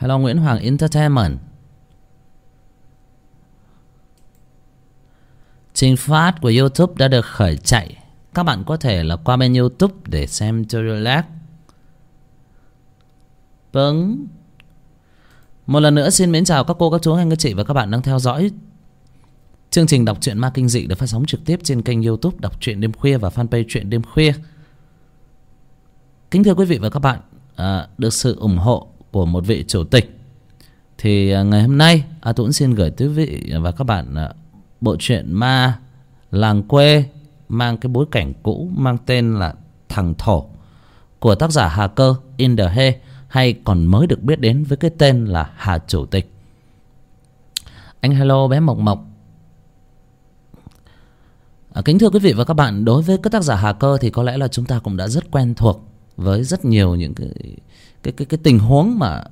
hello nguyễn hoàng entertainment. Trình phát của youtube đã được khởi chạy. Các bạn có thể là qua bên youtube để xem cho vâng. Một lần nữa xin mến chào các cô các chú anh các chị và các bạn đang theo dõi chương trình đọc truyện ma kinh dị được phát sóng trực tiếp trên kênh youtube đọc truyện đêm khuya và fanpage truyện đêm khuya. Kính thưa quý vị và các bạn à, được sự ủng hộ của một vị chủ tịch. Thì à, ngày hôm nay a tuấn xin gửi tới vị và các bạn à, bộ truyện ma làng quê mang cái bối cảnh cũ mang tên là thằng thổ của tác giả hà cơ in the hay hay còn mới được biết đến với cái tên là hà chủ tịch. Anh hello bé mộc mộc. À, kính thưa quý vị và các bạn đối với các tác giả hà cơ thì có lẽ là chúng ta cũng đã rất quen thuộc với rất nhiều những cái cái cái, cái tình huống mà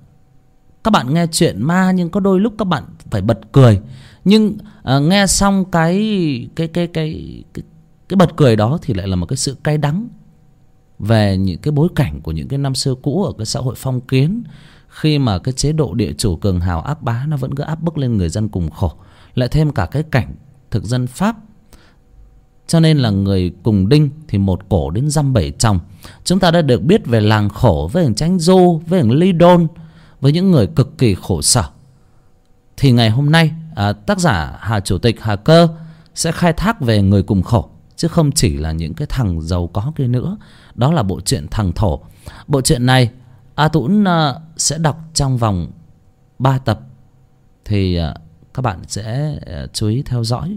các bạn nghe chuyện ma nhưng có đôi lúc các bạn phải bật cười. Nhưng à, nghe xong cái cái cái cái cái cái bật cười đó thì lại là một cái sự cay đắng về những cái bối cảnh của những cái năm xưa cũ ở cái xã hội phong kiến khi mà cái chế độ địa chủ cường hào ác bá nó vẫn cứ áp bức lên người dân cùng khổ. Lại thêm cả cái cảnh thực dân pháp cho nên là người cùng đinh thì một cổ đến dăm bảy chồng chúng ta đã được biết về làng khổ với hình tranh du với hình ly đôn với những người cực kỳ khổ sở. Thì ngày hôm nay à, tác giả hà chủ tịch hà cơ sẽ khai thác về người cùng khổ chứ không chỉ là những cái thằng giàu có kia nữa. Đó là bộ truyện thằng thổ. Bộ truyện này a tún à, sẽ đọc trong vòng ba tập. Thì à, các bạn sẽ à, chú ý theo dõi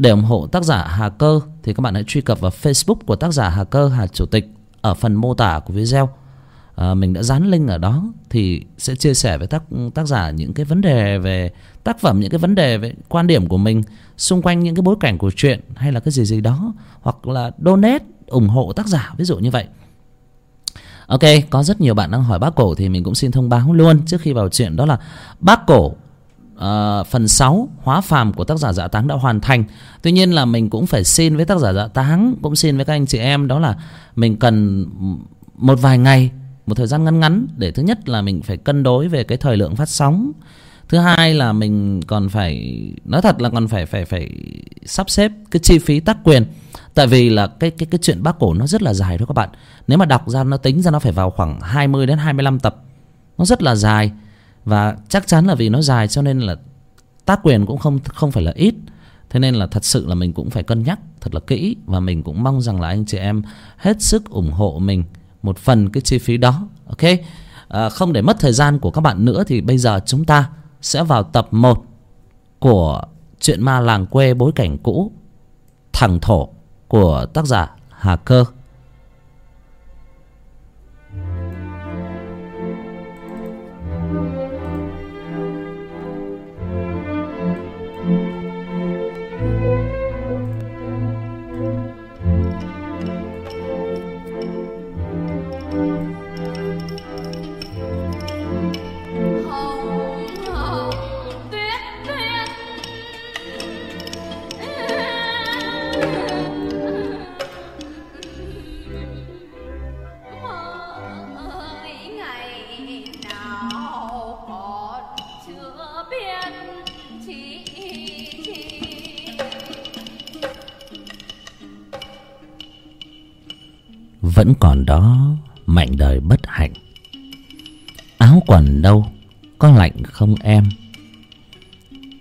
để ủng hộ tác giả hà cơ thì các bạn hãy truy cập vào facebook của tác giả hà cơ hà chủ tịch ở phần mô tả của video. À, mình đã dán link ở đó thì sẽ chia sẻ với tác tác giả những cái vấn đề về tác phẩm những cái vấn đề về quan điểm của mình xung quanh những cái bối cảnh của chuyện hay là cái gì gì đó hoặc là donate ủng hộ tác giả ví dụ như vậy. Ok có rất nhiều bạn đang hỏi bác cổ thì mình cũng xin thông báo luôn. Trước khi vào chuyện đó là bác cổ Uh, phần 6 hóa phàm của tác giả dạ táng đã hoàn thành. Tuy nhiên là mình cũng phải xin với tác giả dạ táng cũng xin với các anh chị em đó là mình cần một vài ngày một thời gian ngắn ngắn để thứ nhất là mình phải cân đối về cái thời lượng phát sóng. Thứ hai là mình còn phải nói thật là còn phải phải phải sắp xếp cái chi phí tác quyền. Tại vì là cái cái cái chuyện bác cổ nó rất là dài đó các bạn. Nếu mà đọc ra nó tính ra nó phải vào khoảng 20 đến 25 tập. Nó rất là dài và chắc chắn là vì nó dài cho nên là tác quyền cũng không không phải là ít. Thế nên là thật sự là mình cũng phải cân nhắc thật là kỹ và mình cũng mong rằng là anh chị em hết sức ủng hộ mình một phần cái chi phí đó ok? À, không để mất thời gian của các bạn nữa thì bây giờ chúng ta sẽ vào tập 1 của chuyện ma làng quê bối cảnh cũ thằng thổ của tác giả hà cơ. Vẫn còn đó, mảnh đời bất hạnh. Áo quần đâu, có lạnh không em?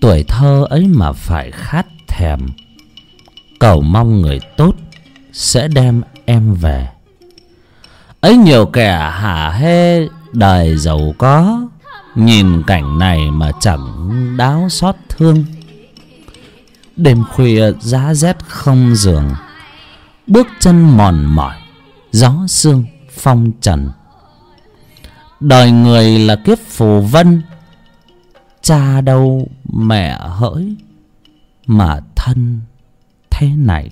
Tuổi thơ ấy mà phải khát thèm. Cầu mong người tốt sẽ đem em về. Ấy nhiều kẻ hả hê, đời giàu có. Nhìn cảnh này mà chẳng đáo xót thương. Đêm khuya giá rét không giường bước chân mòn mỏi gió sương phong trần. Đời người là kiếp phù vân, cha đâu mẹ hỡi mà thân thế này.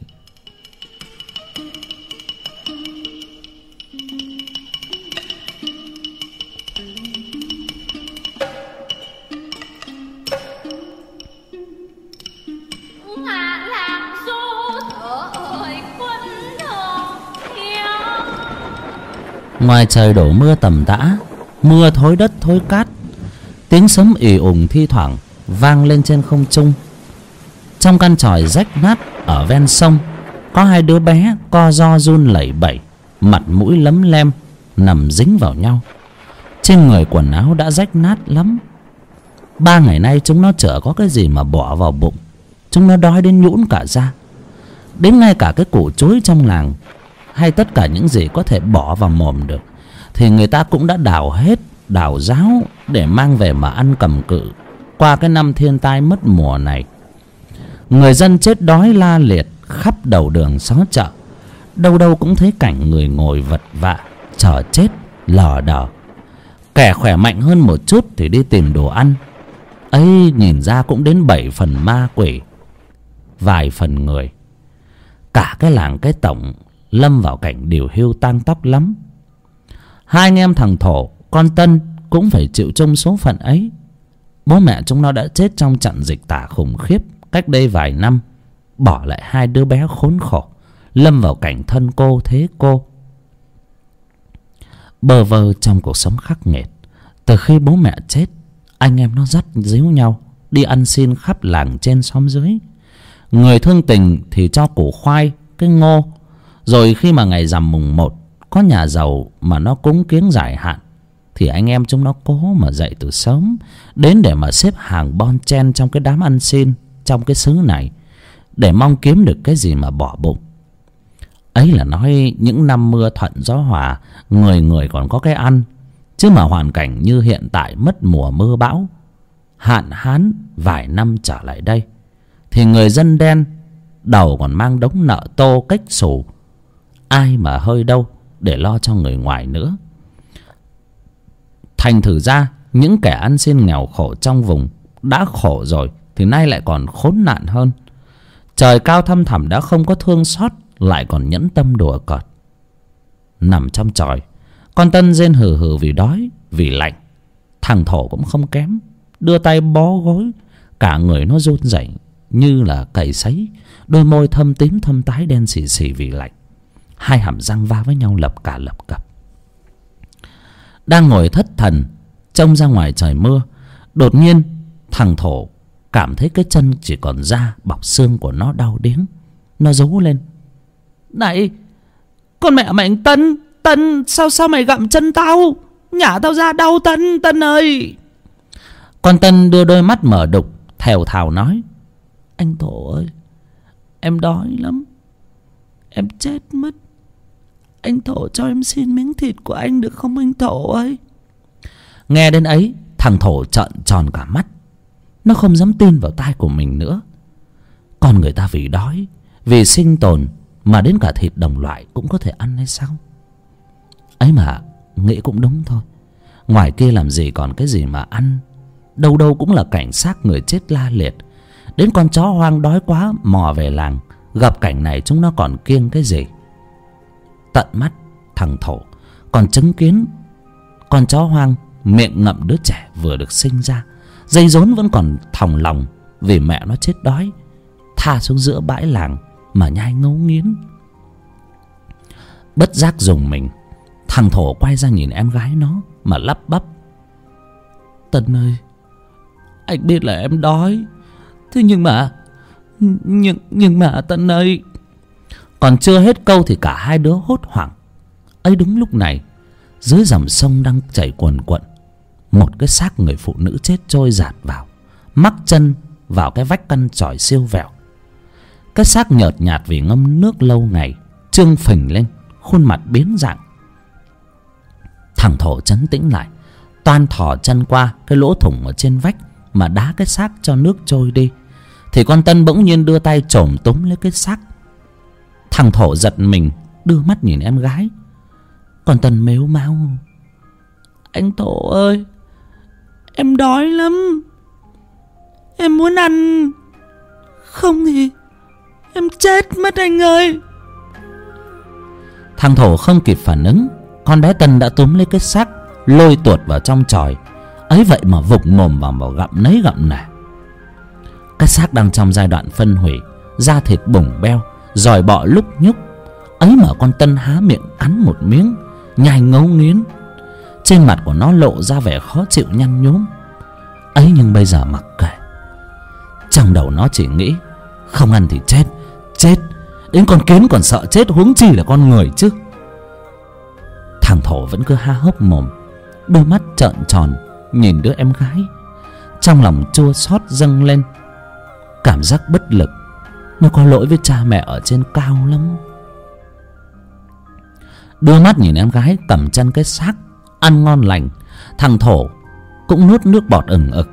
Ngoài trời đổ mưa tầm tã, mưa thối đất thối cát, tiếng sấm ì ùng thi thoảng vang lên trên không trung. Trong căn tròi rách nát ở ven sông, có hai đứa bé co ro run lẩy bẩy, mặt mũi lấm lem, nằm dính vào nhau. Trên người quần áo đã rách nát lắm. Ba ngày nay chúng nó chở có cái gì mà bỏ vào bụng. Chúng nó đói đến nhũn cả ra đến ngay cả cái củ chuối trong làng hay tất cả những gì có thể bỏ vào mồm được, thì người ta cũng đã đào hết đào ráo để mang về mà ăn cầm cự. Qua cái năm thiên tai mất mùa này, người dân chết đói la liệt khắp đầu đường xó chợ, đâu đâu cũng thấy cảnh người ngồi vật vạ chờ chết, lờ đờ. Kẻ khỏe mạnh hơn một chút thì đi tìm đồ ăn. Ấy, nhìn ra cũng đến bảy phần ma quỷ, vài phần người. Cả cái làng cái tổng lâm vào cảnh điều hưu tang tóc lắm. Hai anh em thằng thổ, con tân cũng phải chịu chung số phận ấy. Bố mẹ chúng nó đã chết trong trận dịch tả khủng khiếp cách đây vài năm, bỏ lại hai đứa bé khốn khổ, lâm vào cảnh thân cô thế cô. Bơ vơ trong cuộc sống khắc nghiệt, từ khi bố mẹ chết, anh em nó dắt díu nhau, đi ăn xin khắp làng trên xóm dưới. Người thương tình thì cho củ khoai, cái ngô rồi khi mà ngày rằm mùng một, có nhà giàu mà nó cúng kiếng giải hạn, thì anh em chúng nó cố mà dậy từ sớm, đến để mà xếp hàng bon chen trong cái đám ăn xin, trong cái xứ này, để mong kiếm được cái gì mà bỏ bụng. Ấy là nói những năm mưa thuận gió hòa, người người còn có cái ăn, chứ mà hoàn cảnh như hiện tại mất mùa mưa bão, hạn hán vài năm trở lại đây, thì người dân đen đầu còn mang đống nợ tô cách xù ai mà hơi đâu để lo cho người ngoài nữa. Thành thử ra, những kẻ ăn xin nghèo khổ trong vùng đã khổ rồi thì nay lại còn khốn nạn hơn. Trời cao thăm thẳm đã không có thương xót, lại còn nhẫn tâm đùa cợt. Nằm trong tròi, con tân rên hừ hừ vì đói, vì lạnh. Thằng thổ cũng không kém, đưa tay bó gối, cả người nó run rẩy như là cầy sấy, đôi môi thâm tím thâm tái đen xì xì vì lạnh hai hàm răng va với nhau lập cả lập cập. Đang ngồi thất thần, trông ra ngoài trời mưa, đột nhiên thằng thổ cảm thấy cái chân chỉ còn da bọc xương của nó đau điếng. Nó rú lên. Này, con mẹ mày tân tân, sao sao mày gặm chân tao? Nhả tao ra đau tân tân ơi! Con tân đưa đôi mắt mở đục, thèo thào nói, anh thổ ơi, em đói lắm. Em chết mất anh thổ cho em xin miếng thịt của anh được không anh thổ ơi? Nghe đến ấy, thằng thổ trợn tròn cả mắt. Nó không dám tin vào tai của mình nữa. Còn người ta vì đói, vì sinh tồn mà đến cả thịt đồng loại cũng có thể ăn hay sao? Ấy mà, nghĩ cũng đúng thôi. Ngoài kia làm gì còn cái gì mà ăn? Đâu đâu cũng là cảnh xác người chết la liệt. Đến con chó hoang đói quá mò về làng, gặp cảnh này chúng nó còn kiêng cái gì? Tận mắt, thằng thổ. Còn chứng kiến con chó hoang, miệng ngậm đứa trẻ vừa được sinh ra. Dây rốn vẫn còn thòng lòng vì mẹ nó chết đói, tha xuống giữa bãi làng mà nhai ngấu nghiến. Bất giác dùng mình, thằng thổ quay ra nhìn em gái nó mà lắp bắp. Tân ơi, anh biết là em đói. Thế nhưng mà, nhưng nhưng mà tân ơi còn chưa hết câu thì cả hai đứa hốt hoảng. Ấy đúng lúc này, dưới dòng sông đang chảy cuồn cuộn một cái xác người phụ nữ chết trôi giạt vào, mắc chân vào cái vách căn tròi siêu vẹo. Cái xác nhợt nhạt vì ngâm nước lâu ngày, trương phình lên, khuôn mặt biến dạng. Thằng thổ chấn tĩnh lại, toan thò chân qua cái lỗ thủng ở trên vách mà đá cái xác cho nước trôi đi. Thì con tân bỗng nhiên đưa tay chồm túm lấy cái xác thằng thổ giật mình, đưa mắt nhìn em gái. Con tần mếu máu. Anh thổ ơi, em đói lắm. Em muốn ăn. Không thì em chết mất anh ơi. Thằng thổ không kịp phản ứng, con bé tân đã túm lấy cái xác, lôi tuột vào trong tròi. Ấy vậy mà vục mồm vào vào gặm nấy gặm nẻ cái xác đang trong giai đoạn phân hủy, da thịt bùng beo giỏi bọ lúc nhúc, ấy mà con tân há miệng cắn một miếng, nhai ngấu nghiến. Trên mặt của nó lộ ra vẻ khó chịu nhăn nhúm. Ấy nhưng bây giờ mặc kệ. Trong đầu nó chỉ nghĩ, không ăn thì chết chết. Đến con kiến còn sợ chết, huống chi là con người chứ. Thằng thổ vẫn cứ ha hốc mồm, đôi mắt trợn tròn nhìn đứa em gái. Trong lòng chua xót dâng lên. Cảm giác bất lực nó có lỗi với cha mẹ ở trên cao lắm. Đưa mắt nhìn em gái cầm chân cái xác, ăn ngon lành. Thằng thổ cũng nuốt nước bọt ừng ực.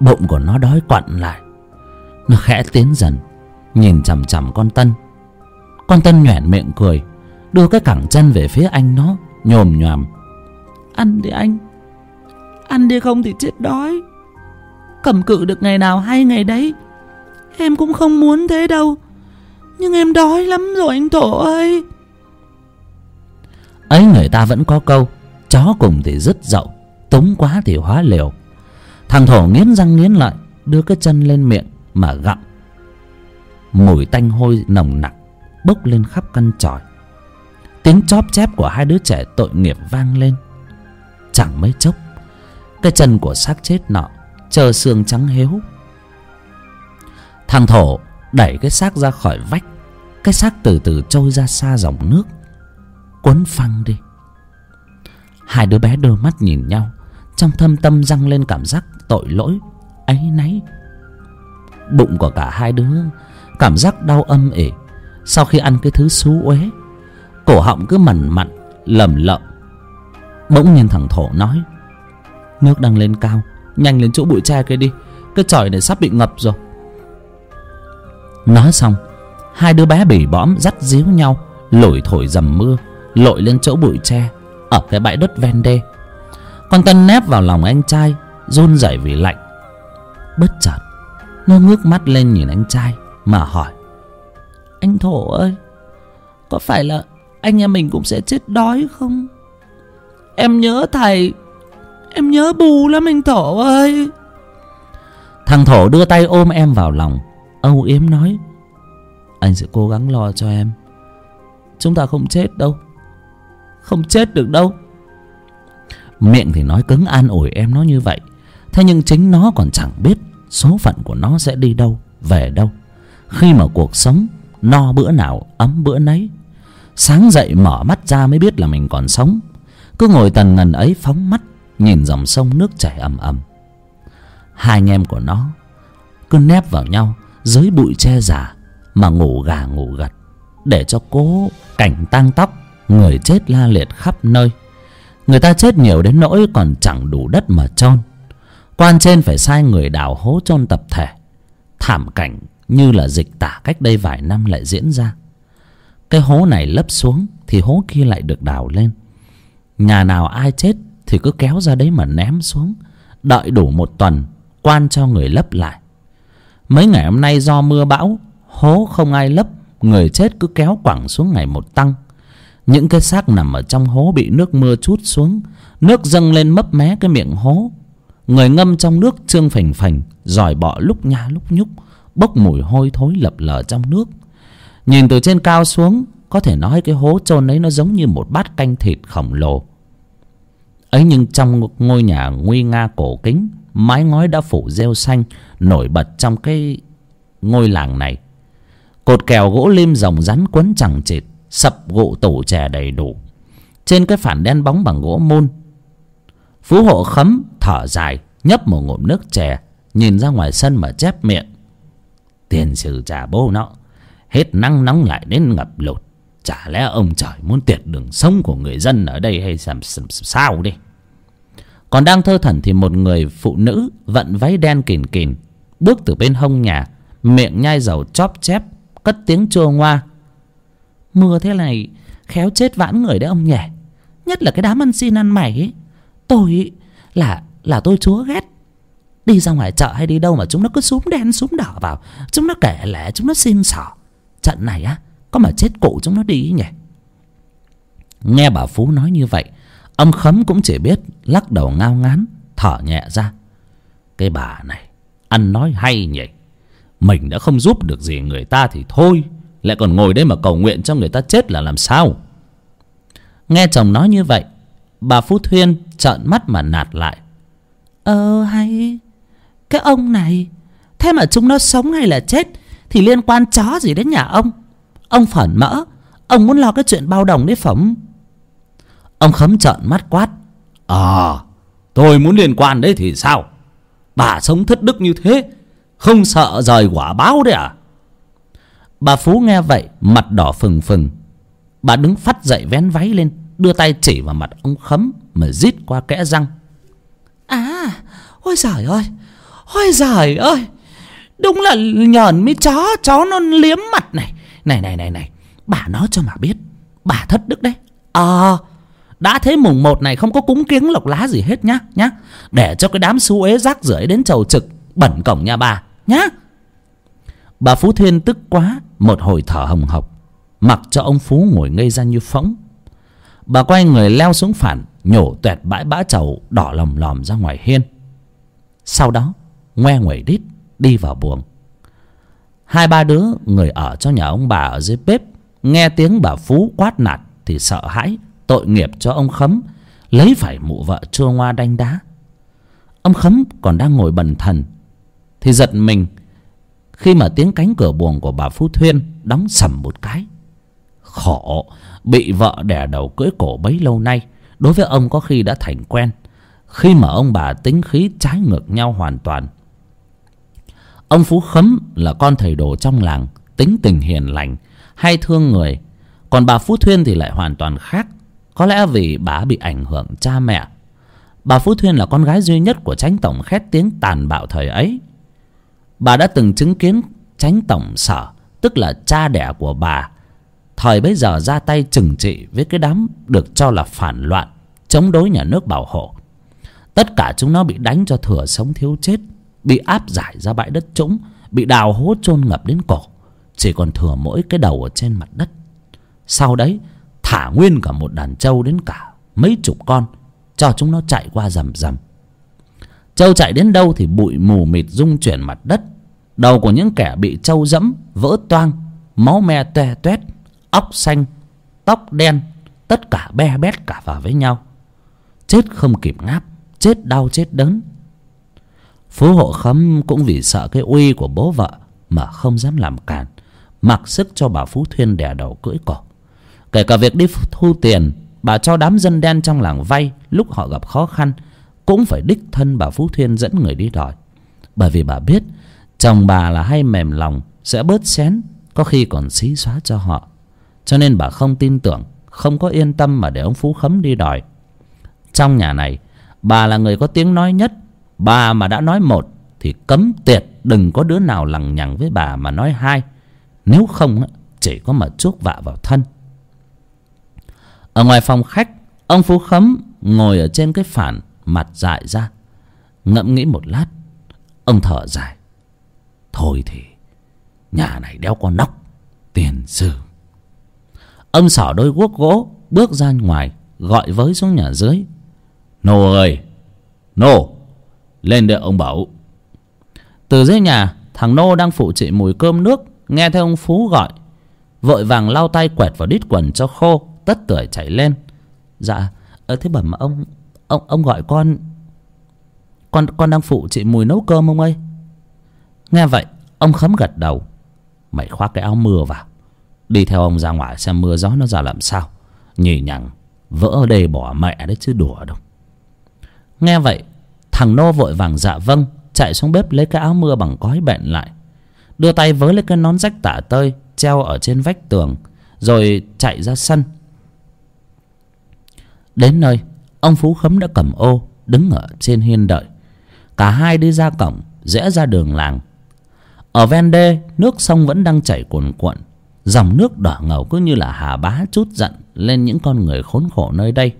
Bụng của nó đói quặn lại. Nó khẽ tiến dần, nhìn chằm chằm con tân. Con tân nhoẻn miệng cười, đưa cái cẳng chân về phía anh nó, nhồm nhoàm ăn đi anh. Ăn đi không thì chết đói. Cầm cự được ngày nào hay ngày đấy em cũng không muốn thế đâu. Nhưng em đói lắm rồi anh thổ ơi. Ấy, người ta vẫn có câu, chó cùng thì rất dậu, túng quá thì hóa liều. Thằng thổ nghiến răng nghiến lợi, đưa cái chân lên miệng mà gặm. Mùi tanh hôi nồng nặc bốc lên khắp căn tròi. Tiếng chóp chép của hai đứa trẻ tội nghiệp vang lên. Chẳng mấy chốc, cái chân của xác chết nọ, Chờ xương trắng héo thằng thổ đẩy cái xác ra khỏi vách. Cái xác từ từ trôi ra xa dòng nước. Quấn phăng đi. Hai đứa bé đôi mắt nhìn nhau. Trong thâm tâm dâng lên cảm giác tội lỗi áy náy bụng của cả hai đứa cảm giác đau âm ỉ. Sau khi ăn cái thứ xú uế, cổ họng cứ mằn mặn, lầm lợm. Bỗng nhiên thằng thổ nói, nước đang lên cao, nhanh lên chỗ bụi tre kia đi. Cái chòi này sắp bị ngập rồi nói xong, hai đứa bé bỉ bõm dắt díu nhau, lủi thổi dầm mưa, lội lên chỗ bụi tre, ở cái bãi đất ven đê. Con tân nép vào lòng anh trai, run rẩy vì lạnh. Bất chợt, nó ngước mắt lên nhìn anh trai, mà hỏi, anh thổ ơi, có phải là anh em mình cũng sẽ chết đói không? Em nhớ thầy, em nhớ bù lắm anh thổ ơi. Thằng thổ đưa tay ôm em vào lòng âu yếm nói, anh sẽ cố gắng lo cho em. Chúng ta không chết đâu. Không chết được đâu. Miệng thì nói cứng an ủi em nó như vậy. Thế nhưng chính nó còn chẳng biết số phận của nó sẽ đi đâu, về đâu. Khi mà cuộc sống no bữa nào, ấm bữa nấy, sáng dậy mở mắt ra mới biết là mình còn sống. Cứ ngồi tần ngần ấy phóng mắt, nhìn dòng sông nước chảy ầm ầm. Hai anh em của nó cứ nép vào nhau dưới bụi tre già mà ngủ gà ngủ gật, để cho cố cảnh tang tóc người chết la liệt khắp nơi. Người ta chết nhiều đến nỗi còn chẳng đủ đất mà chôn. Quan trên phải sai người đào hố chôn tập thể. Thảm cảnh như là dịch tả cách đây vài năm lại diễn ra. Cái hố này lấp xuống thì hố kia lại được đào lên. Nhà nào ai chết thì cứ kéo ra đấy mà ném xuống. Đợi đủ một tuần, quan cho người lấp lại mấy ngày hôm nay do mưa bão, hố không ai lấp, người chết cứ kéo quẳng xuống ngày một tăng. Những cái xác nằm ở trong hố bị nước mưa chút xuống, nước dâng lên mấp mé cái miệng hố. Người ngâm trong nước trương phành phành giỏi bọ lúc nha lúc nhúc, bốc mùi hôi thối lập lờ trong nước. Nhìn từ trên cao xuống, có thể nói cái hố chôn ấy nó giống như một bát canh thịt khổng lồ. Ấy nhưng trong ngôi nhà nguy nga cổ kính mái ngói đã phủ rêu xanh, nổi bật trong cái ngôi làng này. Cột kèo gỗ lim rồng rắn quấn chẳng chịt, sập gụ tủ chè đầy đủ. Trên cái phản đen bóng bằng gỗ môn, phú hộ khấm thở dài, nhấp một ngụm nước chè, nhìn ra ngoài sân mà chép miệng. Tiền sử trả bố nó, hết nắng nóng lại đến ngập lụt. Chả lẽ ông trời muốn tiệt đường sống của người dân ở đây hay làm sao đi? Còn đang thơ thẩn thì một người phụ nữ vận váy đen kìn kìn, bước từ bên hông nhà, miệng nhai dầu chóp chép, cất tiếng chua ngoa. Mưa thế này khéo chết vãn người đấy ông nhỉ? Nhất là cái đám ăn xin ăn mày ấy. Tôi là là tôi chúa ghét. Đi ra ngoài chợ hay đi đâu mà chúng nó cứ súm đen súm đỏ vào, chúng nó kể lẽ chúng nó xin xỏ. Trận này á, có mà chết cụ chúng nó đi nhỉ? Nghe bà phú nói như vậy ông khấm cũng chỉ biết lắc đầu ngao ngán, thở nhẹ ra. Cái bà này, ăn nói hay nhỉ? Mình đã không giúp được gì người ta thì thôi, lại còn ngồi đây mà cầu nguyện cho người ta chết là làm sao? Nghe chồng nói như vậy, bà phú thuyên trợn mắt mà nạt lại. Ờ hay, cái ông này, thế mà chúng nó sống hay là chết thì liên quan chó gì đến nhà ông? Ông phởn mỡ, ông muốn lo cái chuyện bao đồng đấy phẩm ông khấm trợn mắt quát. Ờ tôi muốn liên quan đấy thì sao? Bà sống thất đức như thế không sợ rời quả báo đấy à? Bà phú nghe vậy mặt đỏ phừng phừng. Bà đứng phắt dậy vén váy lên đưa tay chỉ vào mặt ông khấm mà rít qua kẽ răng. À ôi giời ơi ôi giời ơi đúng là nhờn mấy chó chó nó liếm mặt này. Này này này này bà nói cho mà biết bà thất đức đấy. Ờ đã thế mùng một này không có cúng kiếng lộc lá gì hết nhá nhá. Để cho cái đám xú ế rác rưởi đến chầu trực, bẩn cổng nhà bà, nhá. Bà phú thiên tức quá, một hồi thở hồng hộc. Mặc cho ông phú ngồi ngây ra như phỗng bà quay người leo xuống phản, nhổ tuẹt bãi bã trầu đỏ lòm lòm ra ngoài hiên. Sau đó, ngoe nguẩy đít, đi vào buồng. Hai ba đứa người ở cho nhà ông bà ở dưới bếp, nghe tiếng bà phú quát nạt thì sợ hãi tội nghiệp cho ông khấm, lấy phải mụ vợ chua ngoa đanh đá. Ông khấm còn đang ngồi bần thần, thì giật mình khi mà tiếng cánh cửa buồng của bà phú thuyên đóng sầm một cái. Khổ, bị vợ đẻ đầu cưỡi cổ bấy lâu nay, đối với ông có khi đã thành quen. Khi mà ông bà tính khí trái ngược nhau hoàn toàn, ông phú khấm là con thầy đồ trong làng, tính tình hiền lành, hay thương người. Còn bà phú thuyên thì lại hoàn toàn khác có lẽ vì bà bị ảnh hưởng cha mẹ. Bà phú thuyên là con gái duy nhất của Chánh tổng khét tiếng tàn bạo thời ấy. Bà đã từng chứng kiến Chánh tổng sở, tức là cha đẻ của bà. Thời bấy giờ ra tay trừng trị với cái đám được cho là phản loạn, chống đối nhà nước bảo hộ. Tất cả chúng nó bị đánh cho thừa sống thiếu chết, bị áp giải ra bãi đất trũng, bị đào hố chôn ngập đến cổ. Chỉ còn thừa mỗi cái đầu ở trên mặt đất. Sau đấy thả nguyên cả một đàn trâu đến cả mấy chục con, cho chúng nó chạy qua rầm rầm. Trâu chạy đến đâu thì bụi mù mịt rung chuyển mặt đất. Đầu của những kẻ bị trâu dẫm vỡ toang, máu me toe toét, óc xanh, tóc đen, tất cả be bét cả vào với nhau. Chết không kịp ngáp, chết đau chết đớn. Phú hộ khấm cũng vì sợ cái uy của bố vợ mà không dám làm càn, mặc sức cho bà phú thuyên đè đầu cưỡi cổ kể cả việc đi thu tiền, bà cho đám dân đen trong làng vay, lúc họ gặp khó khăn, cũng phải đích thân bà phú thuyên dẫn người đi đòi. Bởi vì bà biết, chồng bà là hay mềm lòng, sẽ bớt xén, có khi còn xí xóa cho họ. Cho nên bà không tin tưởng, không có yên tâm mà để ông phú khấm đi đòi. Trong nhà này, bà là người có tiếng nói nhất. Bà mà đã nói một, thì cấm tiệt đừng có đứa nào lằng nhằng với bà mà nói hai. Nếu không chỉ có mà chuốc vạ vào thân ở ngoài phòng khách, ông phú khấm ngồi ở trên cái phản, mặt dại ra. Ngẫm nghĩ một lát, ông thở dài. Thôi thì, nhà này đeo con nóc, tiền sư ông xỏ đôi guốc gỗ, bước ra ngoài, gọi với xuống nhà dưới. Nô ơi, nô, lên đây ông bảo. Từ dưới nhà, thằng nô đang phụ chị mùi cơm nước, nghe thấy ông phú gọi. Vội vàng lau tay quẹt vào đít quần cho khô tất tưởi chạy lên. Dạ ở thế bẩm ông ông ông gọi con con con đang phụ chị mùi nấu cơm ông ơi. Nghe vậy, ông khấm gật đầu. Mày khoác cái áo mưa vào. Đi theo ông ra ngoài xem mưa gió nó ra làm sao. Nhì nhằng, vỡ ở đây bỏ mẹ đấy chứ đùa đâu. Nghe vậy, thằng nô vội vàng dạ vâng chạy xuống bếp lấy cái áo mưa bằng cói bện lại. Đưa tay với lấy cái nón rách tả tơi, treo ở trên vách tường, rồi chạy ra sân đến nơi, ông phú khấm đã cầm ô, đứng ở trên hiên đợi. Cả hai đi ra cổng, rẽ ra đường làng. Ở ven đê, nước sông vẫn đang chảy cuồn cuộn. Dòng nước đỏ ngầu cứ như là hà bá chút giận lên những con người khốn khổ nơi đây.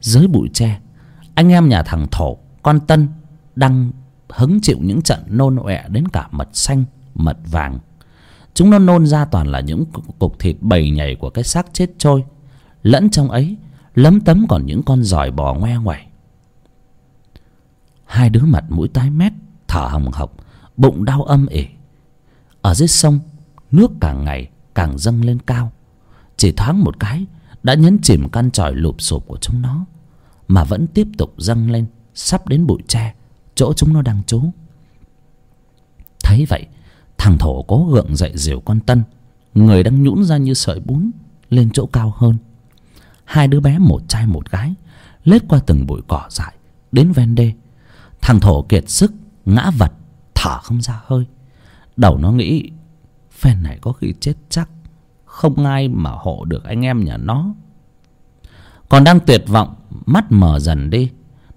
Dưới bụi tre, anh em nhà thằng thổ, con tân, đang hứng chịu những trận nôn ọe đến cả mật xanh, mật vàng. Chúng nó nôn ra toàn là những cục thịt bầy nhảy của cái xác chết trôi. Lẫn trong ấy lấm tấm còn những con giỏi bò ngoe ngoảy hai đứa mặt mũi tái mét, thở hồng hộc, bụng đau âm ỉ. Ở dưới sông, nước càng ngày càng dâng lên cao. Chỉ thoáng một cái, đã nhấn chìm căn tròi lụp sụp của chúng nó, mà vẫn tiếp tục dâng lên sắp đến bụi tre chỗ chúng nó đang trú. Thấy vậy, thằng thổ cố gượng dậy dìu con tân, người đang nhũn ra như sợi bún, lên chỗ cao hơn hai đứa bé, một trai, một gái, lết qua từng bụi cỏ dại, đến ven đê. Thằng thổ kiệt sức, ngã vật, thở không ra hơi. Đầu nó nghĩ, phen này có khi chết chắc, không ai mà hộ được anh em nhà nó. Còn đang tuyệt vọng, mắt mở dần đi.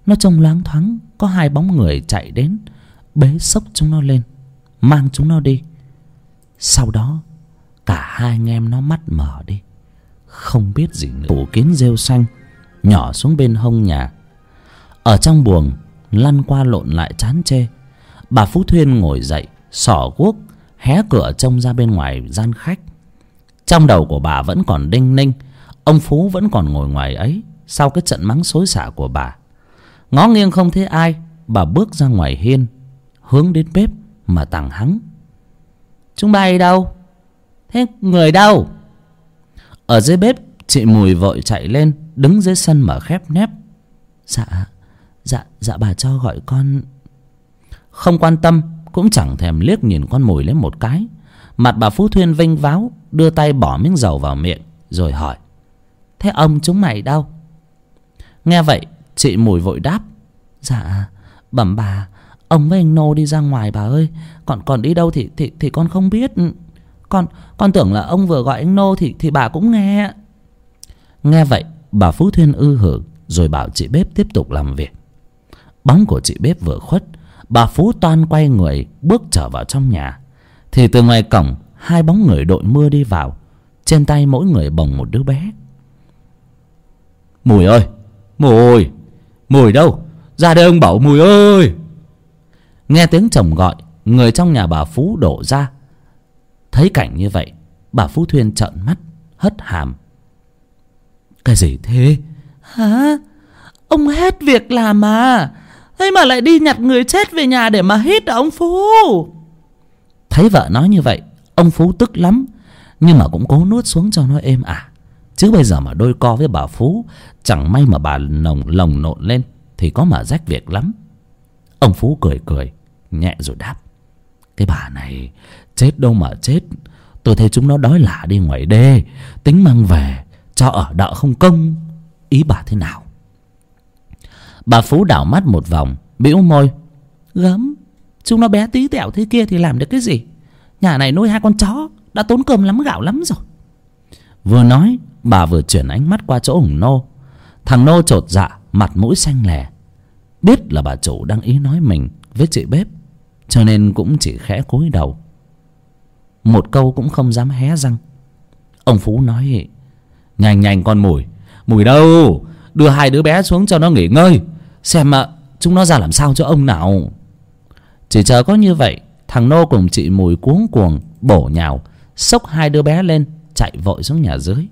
Nó trông loáng thoáng, có hai bóng người chạy đến, bế sốc chúng nó lên, mang chúng nó đi. Sau đó, cả hai anh em nó mắt mở đi không biết gì nữa. Phủ kiến rêu xanh, nhỏ xuống bên hông nhà. Ở trong buồng, lăn qua lộn lại chán chê. Bà phú thuyên ngồi dậy, xỏ guốc, hé cửa trông ra bên ngoài gian khách. Trong đầu của bà vẫn còn đinh ninh, ông phú vẫn còn ngồi ngoài ấy sau cái trận mắng xối xả của bà. Ngó nghiêng không thấy ai, bà bước ra ngoài hiên, hướng đến bếp mà tàng hắng chúng bay đâu? Thế người đâu? Ở dưới bếp, chị mùi vội chạy lên, đứng dưới sân mở khép nép. Dạ dạ dạ bà cho gọi con. Không quan tâm, cũng chẳng thèm liếc nhìn con mùi lên một cái. Mặt bà phú thuyên vinh váo, đưa tay bỏ miếng dầu vào miệng, rồi hỏi. Thế ông chúng mày đâu? Nghe vậy, chị mùi vội đáp. Dạ bẩm bà, ông với anh nô đi ra ngoài bà ơi. Còn còn đi đâu thì thì thì con không biết con con tưởng là ông vừa gọi anh nô thì thì bà cũng nghe. Nghe vậy, bà phú thuyên ư hử, rồi bảo chị bếp tiếp tục làm việc. Bóng của chị bếp vừa khuất, bà phú toan quay người bước trở vào trong nhà. Thì từ ngoài cổng, hai bóng người đội mưa đi vào. Trên tay mỗi người bồng một đứa bé. Mùi ơi, mùi mùi đâu? Ra đây ông bảo mùi ơi. Nghe tiếng chồng gọi, người trong nhà bà phú đổ ra thấy cảnh như vậy bà phú thuyên trợn mắt hất hàm. Cái gì thế? Hả? Ông hết việc làm à? Thế mà lại đi nhặt người chết về nhà để mà hít à ông phú? Thấy vợ nói như vậy ông phú tức lắm. Nhưng mà cũng cố nuốt xuống cho nó êm ả. Chứ bây giờ mà đôi co với bà phú chẳng may mà bà lồng lồng nộn lên thì có mà rách việc lắm. Ông phú cười cười nhẹ rồi đáp cái bà này, chết đâu mà chết. Tôi thấy chúng nó đói lả đi ngoài đê. Tính mang về, cho ở đợ không công. Ý bà thế nào? Bà phú đảo mắt một vòng, bĩu môi. Gớm, chúng nó bé tí tẹo thế kia thì làm được cái gì? Nhà này nuôi hai con chó, đã tốn cơm lắm, gạo lắm rồi. Vừa nói, bà vừa chuyển ánh mắt qua chỗ ủng nô. Thằng nô chột dạ mặt mũi xanh lè. Biết là bà chủ đang ý nói mình với chị bếp cho nên cũng chỉ khẽ cúi đầu. Một câu cũng không dám hé răng. Ông phú nói, nhanh nhanh con mùi. Mùi đâu? Đưa hai đứa bé xuống cho nó nghỉ ngơi. Xem mà chúng nó ra làm sao cho ông nào. Chỉ chờ có như vậy, thằng nô cùng chị mùi cuống cuồng, bổ nhào, xốc hai đứa bé lên, chạy vội xuống nhà dưới.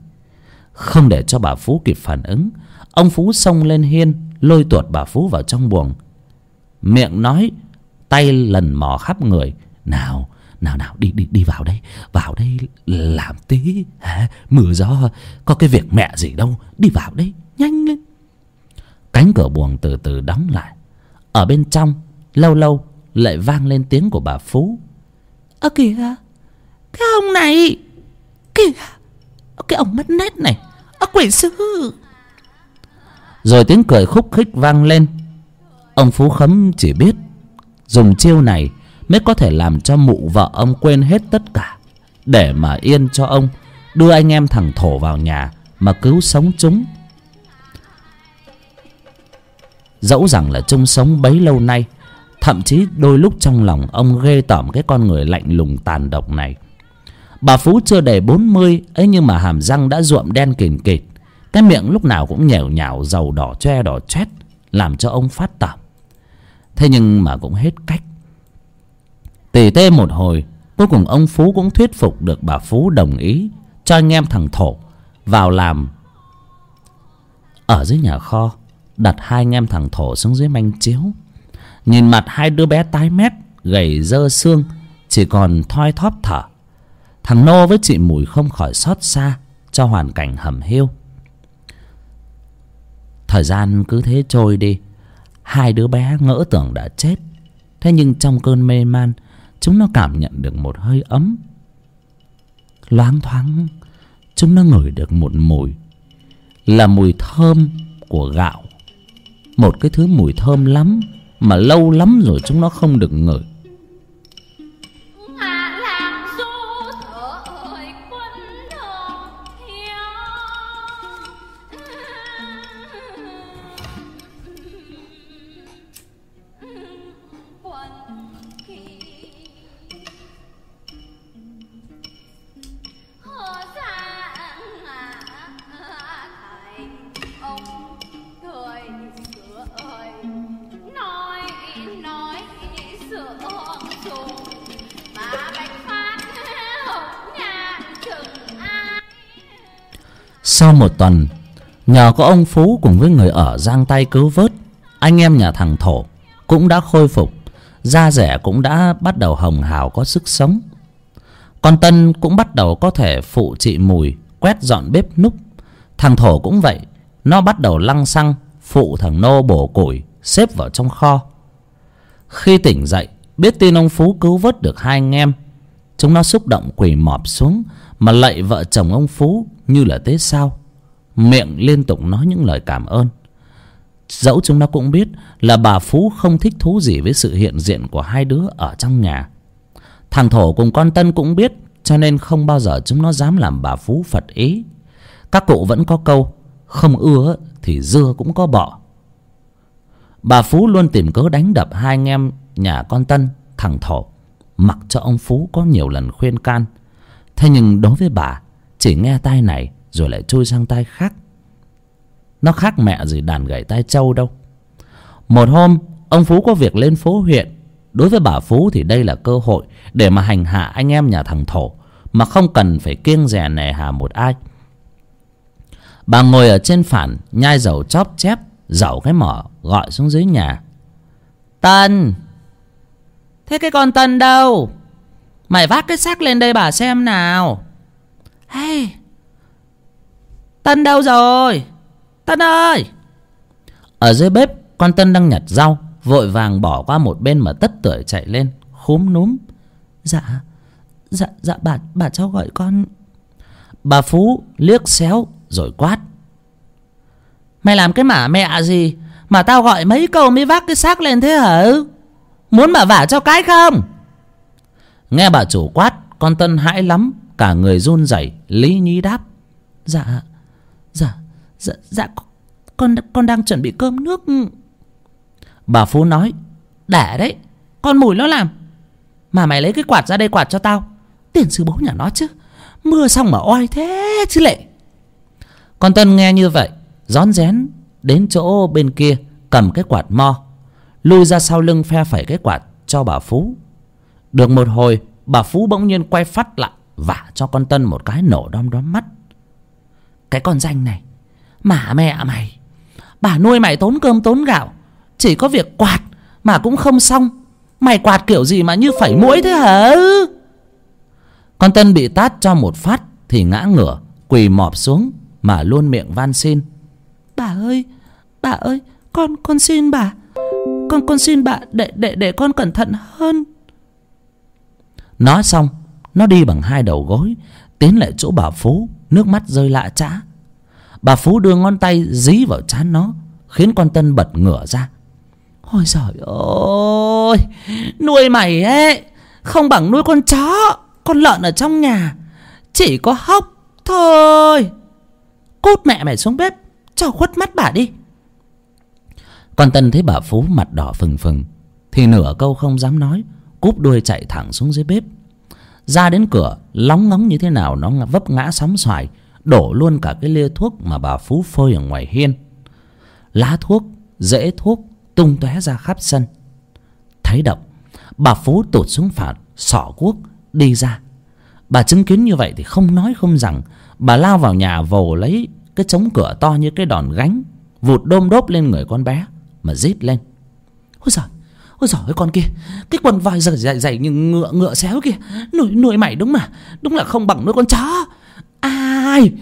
Không để cho bà phú kịp phản ứng, ông phú xông lên hiên, lôi tuột bà phú vào trong buồng. Miệng nói tay lần mò khắp người. Nào nào nào đi đi đi vào đây. Vào đây làm tí hả? Mưa gió có cái việc mẹ gì đâu. Đi vào đây nhanh lên. Cánh cửa buồng từ từ đóng lại. Ở bên trong lâu lâu lại vang lên tiếng của bà phú. Ơ kìa. Cái ông này. Kìa. Cái ông mất nét này. Ơ quỷ sư rồi tiếng cười khúc khích vang lên. Ông phú khấm chỉ biết dùng chiêu này mới có thể làm cho mụ vợ ông quên hết tất cả. Để mà yên cho ông, đưa anh em thằng thổ vào nhà mà cứu sống chúng. Dẫu rằng là chung sống bấy lâu nay, thậm chí đôi lúc trong lòng ông ghê tởm cái con người lạnh lùng tàn độc này. Bà phú chưa đầy bốn mươi, ấy nhưng mà hàm răng đã ruộm đen kìn kịt. Cái miệng lúc nào cũng nhèo nhào, dầu đỏ, choe đỏ, choét, làm cho ông phát tởm thế nhưng mà cũng hết cách. Tỉ tê một hồi, cuối cùng ông phú cũng thuyết phục được bà phú đồng ý cho anh em thằng thổ vào làm ở dưới nhà kho, đặt hai anh em thằng thổ xuống dưới manh chiếu. Nhìn mặt hai đứa bé tái mét, gầy dơ xương, chỉ còn thoi thóp thở. Thằng nô với chị mùi không khỏi xót xa cho hoàn cảnh hầm hiu. Thời gian cứ thế trôi đi hai đứa bé ngỡ tưởng đã chết. Thế nhưng trong cơn mê man, chúng nó cảm nhận được một hơi ấm. Loáng thoáng, chúng nó ngửi được một mùi, là mùi thơm của gạo. Một cái thứ mùi thơm lắm mà lâu lắm rồi chúng nó không được ngửi. Sau một tuần, nhờ có ông phú cùng với người ở giang tay cứu vớt, anh em nhà thằng thổ cũng đã khôi phục, da rẻ cũng đã bắt đầu hồng hào có sức sống. Con tân cũng bắt đầu có thể phụ chị mùi quét dọn bếp núc. Thằng thổ cũng vậy, nó bắt đầu lăng xăng phụ thằng nô bổ củi, xếp vào trong kho. Khi tỉnh dậy, biết tin ông phú cứu vớt được hai anh em, chúng nó xúc động quỳ mọp xuống mà lạy vợ chồng ông phú như là tế sao? Miệng liên tục nói những lời cảm ơn. Dẫu chúng nó cũng biết là bà phú không thích thú gì với sự hiện diện của hai đứa ở trong nhà. Thằng thổ cùng con tân cũng biết, cho nên không bao giờ chúng nó dám làm bà phú phật ý. Các cụ vẫn có câu, không ưa thì dưa cũng có bọ. Bà phú luôn tìm cớ đánh đập hai anh em nhà con tân, thằng thổ. Mặc cho ông phú có nhiều lần khuyên can. Thế nhưng đối với bà chỉ nghe tai này rồi lại chui sang tai khác. Nó khác mẹ gì đàn gậy tai trâu đâu. Một hôm, ông phú có việc lên phố huyện. Đối với bà phú thì đây là cơ hội để mà hành hạ anh em nhà thằng thổ, mà không cần phải kiêng dè nề hà một ai. Bà ngồi ở trên phản, nhai dầu chóp chép dẩu cái mỏ gọi xuống dưới nhà. Tân, thế cái con tân đâu? Mày vác cái xác lên đây bà xem nào hey, tân đâu rồi? Tân ơi! Ở dưới bếp, con tân đang nhặt rau, vội vàng bỏ qua một bên mà tất tưởi chạy lên, khúm núm. Dạ dạ dạ bà bà cháu gọi con. Bà phú liếc xéo, rồi quát. Mày làm cái mả mẹ gì mà tao gọi mấy câu mới vác cái xác lên thế hả? Muốn bà vả cho cái không? Nghe bà chủ quát, con tân hãi lắm cả người run rẩy, lý nhí đáp. Dạ dạ dạ dạ con con đang chuẩn bị cơm nước. Bà phú nói, để đấy, con mùi nó làm. Mà mày lấy cái quạt ra đây quạt cho tao. Tiền sư bố nhà nó chứ. Mưa xong mà oai thế chứ lệ. Con tân nghe như vậy, rón rén đến chỗ bên kia, cầm cái quạt mo, lui ra sau lưng phe phẩy cái quạt cho bà phú. Được một hồi, bà phú bỗng nhiên quay phát lại vả cho con tân một cái nổ đom đóm mắt. Cái con danh này mà mẹ mày bà nuôi mày tốn cơm tốn gạo chỉ có việc quạt mà cũng không xong. Mày quạt kiểu gì mà như phẩy mũi thế hả? Con tân bị tát cho một phát thì ngã ngửa quỳ mọp xuống mà luôn miệng van xin. Bà ơi bà ơi con con xin bà con con xin bà để để để con cẩn thận hơn. Nói xong nó đi bằng hai đầu gối, tiến lại chỗ bà phú, nước mắt rơi lạ chã bà phú đưa ngón tay dí vào chán nó, khiến con tân bật ngửa ra. Ôi giời ơi, nuôi mày ấy, không bằng nuôi con chó, con lợn ở trong nhà, chỉ có hóc thôi. Cút mẹ mày xuống bếp, cho khuất mắt bà đi. Con tân thấy bà phú mặt đỏ phừng phừng, thì nửa câu không dám nói, cúp đuôi chạy thẳng xuống dưới bếp ra đến cửa, lóng ngóng như thế nào nó vấp ngã sóng xoài, đổ luôn cả cái lia thuốc mà bà phú phơi ở ngoài hiên. Lá thuốc, rễ thuốc tung tóe ra khắp sân. Thấy động, bà phú tụt xuống phản sọ cuốc, đi ra. Bà chứng kiến như vậy thì không nói không rằng, bà lao vào nhà vồ lấy cái trống cửa to như cái đòn gánh, vụt đôm đốp lên người con bé mà rít lên. Ôi giời ôi giỏi ơi, con kia. Cái quần vai dày dày dày như ngựa ngựa xéo kia. Nuôi nuôi mày đúng mà. Đúng là không bằng nuôi con chó. Ai?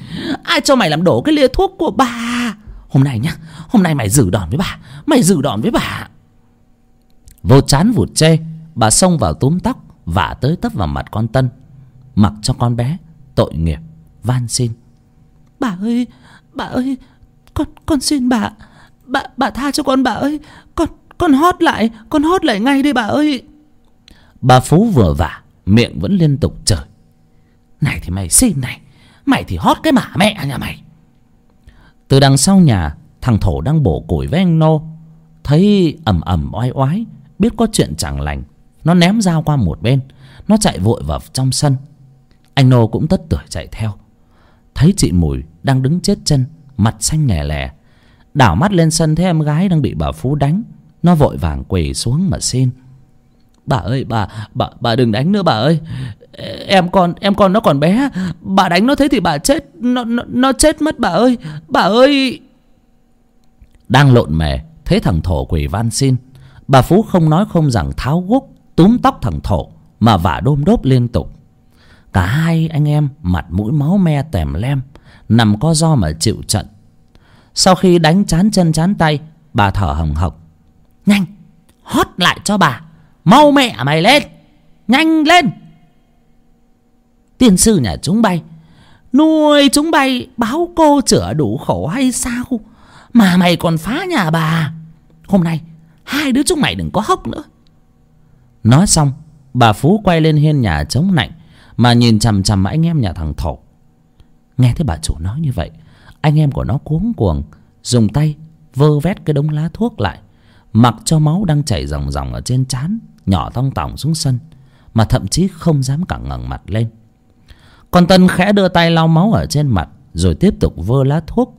Ai cho mày làm đổ cái lia thuốc của bà? Hôm nay nhá, hôm nay mày giữ đòn với bà. Mày giữ đòn với bà. Vô chán vụt chê, bà xông vào túm tóc, vả tới tấp vào mặt con tân. Mặc cho con bé tội nghiệp, van xin. Bà ơi bà ơi, con con xin bà. Bà bà tha cho con bà ơi. Con con hót lại, con hót lại ngay đi bà ơi. Bà phú vừa vả, miệng vẫn liên tục chửi này thì mày xin này, mày thì hót cái mả mẹ nhà mày. Từ đằng sau nhà, thằng thổ đang bổ củi với anh nô. Thấy ầm ầm oai oái, biết có chuyện chẳng lành, nó ném dao qua một bên. Nó chạy vội vào trong sân. Anh nô cũng tất tưởi chạy theo. Thấy chị mùi đang đứng chết chân, mặt xanh nhè lè. Đảo mắt lên sân thấy em gái đang bị bà phú đánh nó vội vàng quỳ xuống mà xin. Bà ơi bà bà bà đừng đánh nữa bà ơi. Em con em con nó còn bé. Bà đánh nó thế thì bà chết nó nó, nó chết mất bà ơi. Bà ơi! Đang lộn mề thấy thằng thổ quỳ van xin. Bà phú không nói không rằng tháo guốc túm tóc thằng thổ mà vả đôm đốp liên tục. Cả hai anh em mặt mũi máu me tèm lem nằm co do mà chịu trận. Sau khi đánh chán chân chán tay bà thở hồng hộc nhanh, hót lại cho bà. Mau mẹ mày lên. Nhanh lên. Tiên sư nhà chúng bay. Nuôi chúng bay, báo cô chữa đủ khổ hay sao? Mà mày còn phá nhà bà. Hôm nay, hai đứa chúng mày đừng có hốc nữa. Nói xong, bà phú quay lên hiên nhà chống nạnh mà nhìn chằm chằm anh em nhà thằng thổ. Nghe thấy bà chủ nói như vậy, anh em của nó cuống cuồng, dùng tay vơ vét cái đống lá thuốc lại mặc cho máu đang chảy ròng ròng ở trên trán, nhỏ thong tỏng xuống sân, mà thậm chí không dám cả ngẩng mặt lên. Con tân khẽ đưa tay lau máu ở trên mặt, rồi tiếp tục vơ lá thuốc.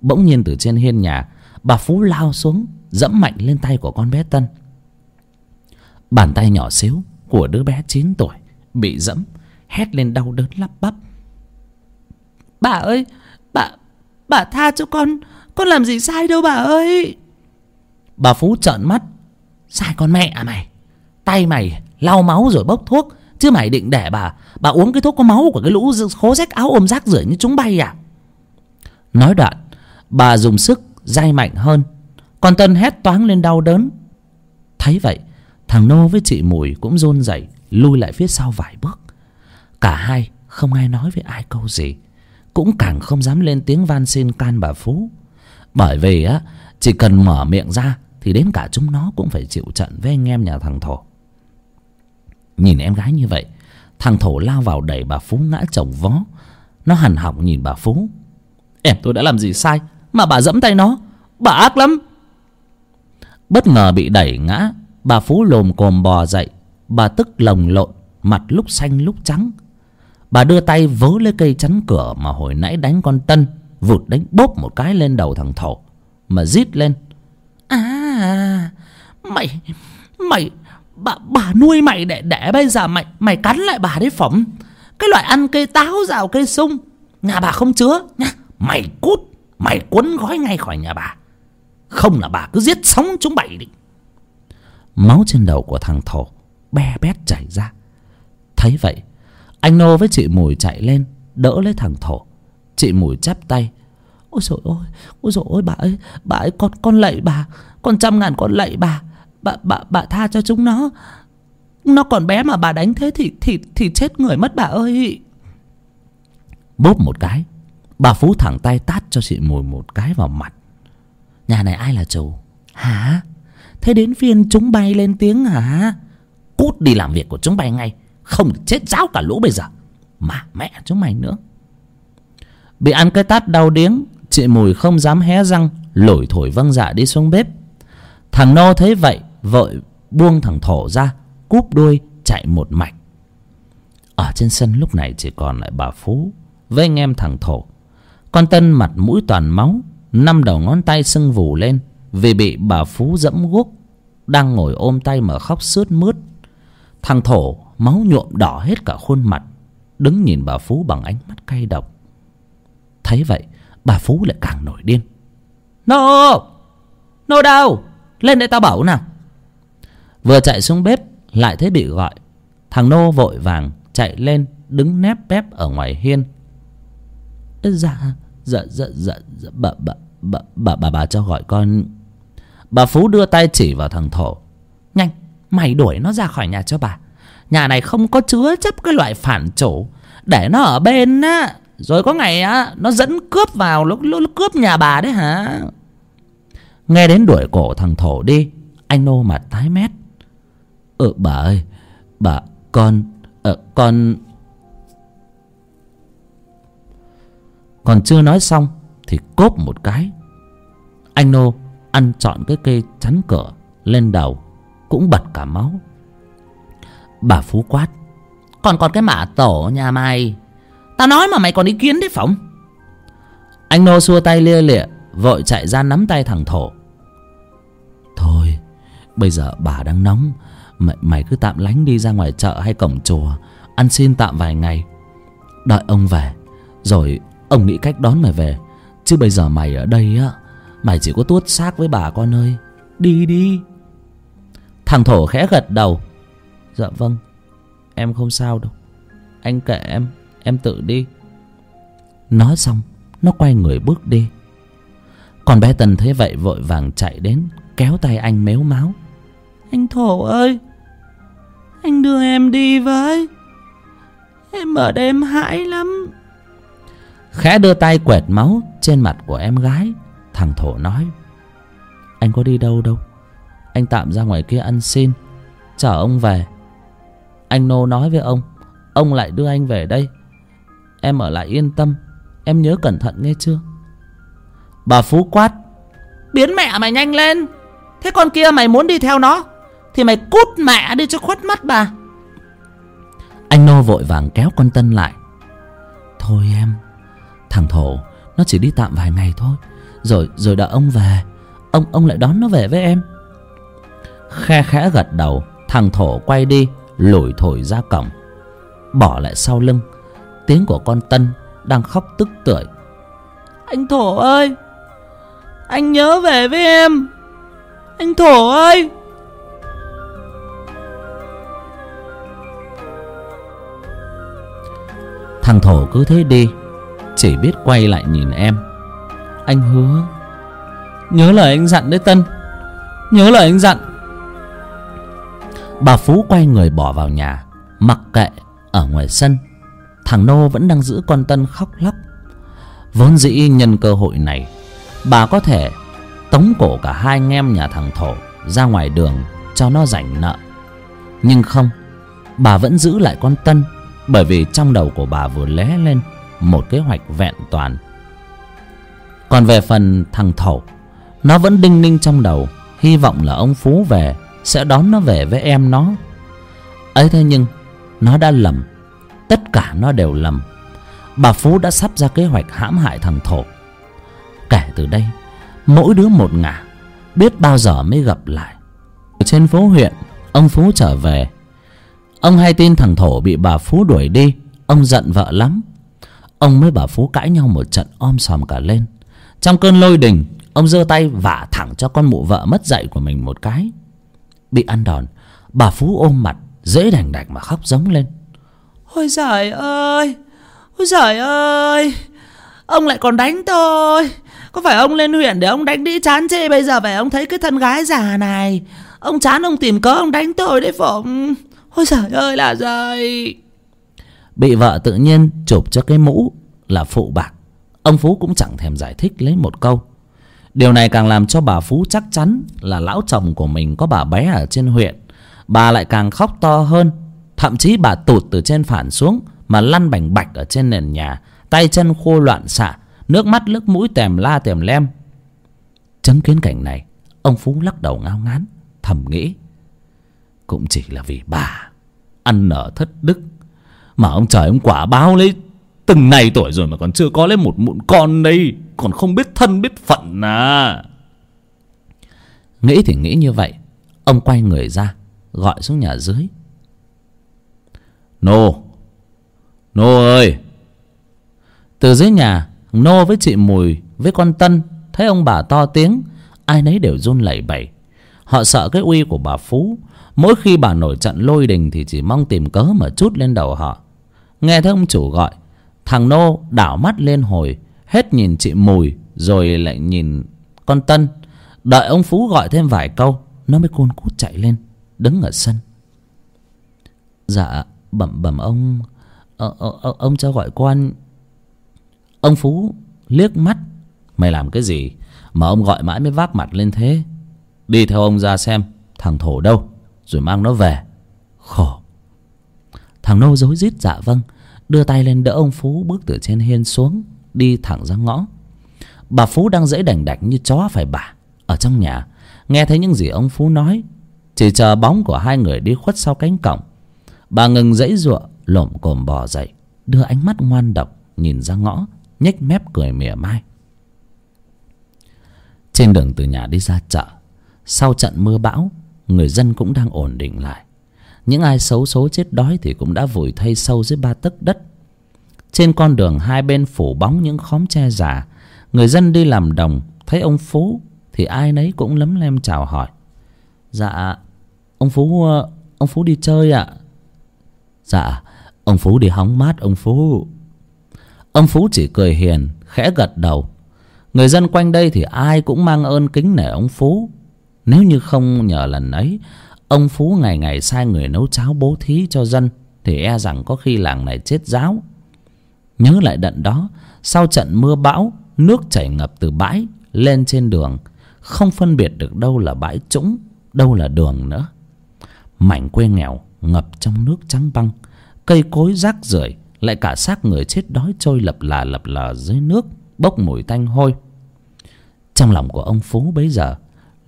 Bỗng nhiên từ trên hiên nhà, bà phú lao xuống, dẫm mạnh lên tay của con bé tân. Bàn tay nhỏ xíu của đứa bé chín tuổi bị dẫm, hét lên đau đớn lắp bắp. Bà ơi, bà bà tha cho con con làm gì sai đâu bà ơi? Bà phú trợn mắt. Sai con mẹ à mày. Tay mày lau máu rồi bốc thuốc. Chứ mày định để bà bà uống cái thuốc có máu của cái lũ khố rách áo ôm rác rưởi như chúng bay à? Nói đoạn, bà dùng sức dai mạnh hơn. Con tân hét toáng lên đau đớn. Thấy vậy, thằng nô với chị mùi cũng run rẩy, lui lại phía sau vài bước. Cả hai không ai nói với ai câu gì. Cũng càng không dám lên tiếng van xin can bà phú. Bởi vì á, chỉ cần mở miệng ra thì đến cả chúng nó cũng phải chịu trận với anh em nhà thằng thổ. Nhìn em gái như vậy, thằng thổ lao vào đẩy bà phú ngã chồng vó. Nó hằn học nhìn bà phú. Em, tôi đã làm gì sai mà bà dẫm tay nó? Bà ác lắm. Bất ngờ bị đẩy ngã, bà phú lồm cồm bò dậy. Bà tức lồng lộn, mặt lúc xanh lúc trắng. Bà đưa tay vớ lấy cây chắn cửa mà hồi nãy đánh con tân, vụt đánh bốp một cái lên đầu thằng thổ, mà rít lên. À mày mày, bà bà nuôi mày để để bây giờ mày mày cắn lại bà đấy phẩm. Cái loại ăn cây táo rào cây sung, nhà bà không chứa nhá. Mày cút, mày cuốn gói ngay khỏi nhà bà. Không là bà cứ giết sống chúng bảy đi. Máu trên đầu của thằng thổ be bét chảy ra. Thấy vậy, anh nô với chị mùi chạy lên, đỡ lấy thằng thổ. Chị mùi chắp tay ôi trời ơi ôi trời ơi bà ơi bà ơi con con lạy bà con trăm ngàn con lạy bà bà bà bà tha cho chúng nó. Nó còn bé mà bà đánh thế thì thì thì chết người mất bà ơi. Bốp một cái bà phú thẳng tay tát cho chị mùi một cái vào mặt. Nhà này ai là chủ hả? Thế đến phiên chúng bay lên tiếng hả? Cút đi làm việc của chúng bay ngay không chết ráo cả lũ bây giờ. Mà mẹ chúng mày nữa. Bị ăn cái tát đau điếng chị mùi không dám hé răng, lủi thổi vâng dạ đi xuống bếp. Thằng nô thấy vậy, vội buông thằng thổ ra, cúp đuôi, chạy một mạch. Ở trên sân lúc này chỉ còn lại bà phú với anh em thằng thổ. Con tân mặt mũi toàn máu, năm đầu ngón tay sưng vù lên vì bị bà phú dẫm guốc, đang ngồi ôm tay mà khóc sướt mướt. Thằng thổ máu nhuộm đỏ hết cả khuôn mặt, đứng nhìn bà phú bằng ánh mắt cay độc. Thấy vậy bà phú lại càng nổi điên. Nô nô đâu? Lên đây tao bảo nào. Vừa chạy xuống bếp lại thấy bị gọi. Thằng nô vội vàng chạy lên đứng nép bép ở ngoài hiên. Dạ dạ dạ dạ, dạ bà bà bà, bà, bà, bà cho gọi con. Bà Phú đưa tay chỉ vào thằng Thổ. Nhanh Mày đuổi nó ra khỏi nhà cho bà. Nhà này không có chứa chấp cái loại phản chủ. Để nó ở bên á. Rồi có ngày á Nó dẫn cướp vào Nó, nó, nó cướp nhà bà đấy hả? Nghe đến đuổi cổ thằng Thổ đi Anh nô mặt tái mét. Ừ bà ơi Bà con Ờ con Còn chưa nói xong Thì cốp một cái. Anh nô ăn trọn cái cây chắn cửa Lên đầu Cũng bật cả máu. Bà Phú quát Còn còn cái mã tổ nhà mày Tao nói mà mày còn ý kiến đấy phỏng Anh nô xua tay lia lịa Vội chạy ra nắm tay thằng Thổ. Thôi Bây giờ bà đang nóng Mày, mày cứ tạm lánh đi ra ngoài chợ hay cổng chùa Ăn xin tạm vài ngày. Đợi ông về Rồi ông nghĩ cách đón mày về. Chứ bây giờ mày ở đây á Mày chỉ có tuốt xác với bà con ơi. Đi đi. Thằng Thổ khẽ gật đầu. Dạ vâng Em không sao đâu. Anh kệ em. Em tự đi. Nói xong, Nó quay người bước đi. Còn bé Tần thấy vậy vội vàng chạy đến, Kéo tay anh méo máu. Anh Thổ ơi, Anh đưa em đi với. Em ở đây em hãi lắm. Khẽ đưa tay quẹt máu trên mặt của em gái. Thằng Thổ nói, Anh có đi đâu đâu? Anh tạm ra ngoài kia ăn xin. Chờ ông về. Anh Nô nói với ông Ông lại đưa anh về đây. Em ở lại yên tâm. Em nhớ cẩn thận nghe chưa? Bà Phú quát. Biến mẹ mày nhanh lên. Thế con kia mày muốn đi theo nó, Thì mày cút mẹ đi cho khuất mắt bà. Anh Nô vội vàng kéo con Tân lại. Thôi em, Thằng Thổ, Nó chỉ đi tạm vài ngày thôi. Rồi rồi đợi ông về. Ông ông lại đón nó về với em. Khe khẽ gật đầu, Thằng Thổ quay đi, Lủi thổi ra cổng. Bỏ lại sau lưng. Tiếng của con Tân Đang khóc tức tưởi. Anh Thổ ơi Anh nhớ về với em. Anh Thổ ơi. Thằng Thổ cứ thế đi Chỉ biết quay lại nhìn em. Anh hứa. Nhớ lời anh dặn đấy Tân. Nhớ lời anh dặn. Bà Phú quay người bỏ vào nhà Mặc kệ ở ngoài sân Thằng Nô vẫn đang giữ con Tân khóc lóc. Vốn dĩ nhân cơ hội này, Bà có thể Tống cổ cả hai anh em nhà thằng Thổ Ra ngoài đường cho nó rảnh nợ. Nhưng không, Bà vẫn giữ lại con Tân, Bởi vì trong đầu của bà vừa lé lên Một kế hoạch vẹn toàn. Còn về phần thằng Thổ, Nó vẫn đinh ninh trong đầu, Hy vọng là ông Phú về Sẽ đón nó về với em nó. Ấy thế nhưng, Nó đã lầm. Tất cả nó đều lầm. Bà Phú đã sắp ra kế hoạch hãm hại thằng Thổ. Kể từ đây, Mỗi đứa một ngả, Biết bao giờ mới gặp lại. Ở trên phố huyện, Ông Phú trở về. Ông hay tin thằng Thổ bị bà Phú đuổi đi. Ông giận vợ lắm. Ông với bà Phú cãi nhau một trận om sòm cả lên. Trong cơn lôi đình, Ông giơ tay vả thẳng cho con mụ vợ mất dạy của mình một cái. Bị ăn đòn, Bà Phú ôm mặt, Dễ đành đạch mà khóc giống lên. Ôi giời ơi, Ôi giời ơi, Ông lại còn đánh tôi. Có phải ông lên huyện để ông đánh đi chán chê Bây giờ phải ông thấy cái thân gái già này? Ông chán ông tìm cớ ông đánh tôi đấy Phụng. Ôi giời ơi là giời. Bị vợ tự nhiên chụp cho cái mũ Là phụ bạc. Ông Phú cũng chẳng thèm giải thích lấy một câu. Điều này càng làm cho bà Phú chắc chắn Là lão chồng của mình có bà bé ở trên huyện. Bà lại càng khóc to hơn. Thậm chí bà tụt từ trên phản xuống Mà lăn bành bạch ở trên nền nhà, Tay chân khô loạn xạ, Nước mắt, nước mũi tèm la tèm lem. Chứng kiến cảnh này, Ông Phú lắc đầu ngao ngán, Thầm nghĩ, Cũng chỉ là vì bà Ăn nở thất đức Mà ông trời ông quả báo lấy Từng này tuổi rồi mà còn chưa có lấy một mụn con đây, Còn không biết thân biết phận à. Nghĩ thì nghĩ như vậy, Ông quay người ra, Gọi xuống nhà dưới. Nô. Nô ơi. Từ dưới nhà, Nô với chị Mùi Với con Tân Thấy ông bà to tiếng, Ai nấy đều run lẩy bẩy. Họ sợ cái uy của bà Phú. Mỗi khi bà nổi trận lôi đình Thì chỉ mong tìm cớ mà chút lên đầu họ. Nghe thấy ông chủ gọi, Thằng Nô đảo mắt lên hồi, Hết nhìn chị Mùi rồi lại nhìn con tân. Đợi ông phú gọi thêm vài câu, nó mới côn cút chạy lên, đứng ở sân. Dạ bẩm bẩm ông. Ờ, ờ, ờ, ông cho gọi quan. Ông phú liếc mắt. Mày làm cái gì mà ông gọi mãi mới vác mặt lên thế? Đi theo ông ra xem thằng thổ đâu rồi mang nó về. Khổ. Thằng nô rối rít dạ vâng đưa tay lên đỡ ông phú bước từ trên hiên xuống đi thẳng ra ngõ. Bà phú đang dễ đành đạch như chó phải bà ở trong nhà nghe thấy những gì ông phú nói chỉ chờ bóng của hai người đi khuất sau cánh cổng bà ngừng dãy giụa lổm cồm bò dậy, đưa ánh mắt ngoan độc nhìn ra ngõ, nhếch mép cười mỉa mai. Trên đường từ nhà đi ra chợ, sau trận mưa bão, người dân cũng đang ổn định lại. Những ai xấu số chết đói thì cũng đã vùi thây sâu dưới ba tấc đất. Trên con đường hai bên phủ bóng những khóm tre già, người dân đi làm đồng, thấy ông phú thì ai nấy cũng lấm lem chào hỏi. Dạ ông phú ờ, ông phú đi chơi ạ dạ ông phú đi hóng mát ông phú. Ông phú chỉ cười hiền, khẽ gật đầu. Người dân quanh đây thì ai cũng mang ơn kính nể ông phú. Nếu như không nhờ lần ấy, ông phú ngày ngày sai người nấu cháo bố thí cho dân, thì e rằng có khi làng này chết giáo. Nhớ lại đận đó, sau trận mưa bão, nước chảy ngập từ bãi, lên trên đường, không phân biệt được đâu là bãi trũng, đâu là đường nữa. Mảnh quê nghèo ngập trong nước trắng băng. Cây cối rác rưởi, lại cả xác người chết đói trôi lập là lập lờ dưới nước, bốc mùi tanh hôi. Trong lòng của ông phú bấy giờ,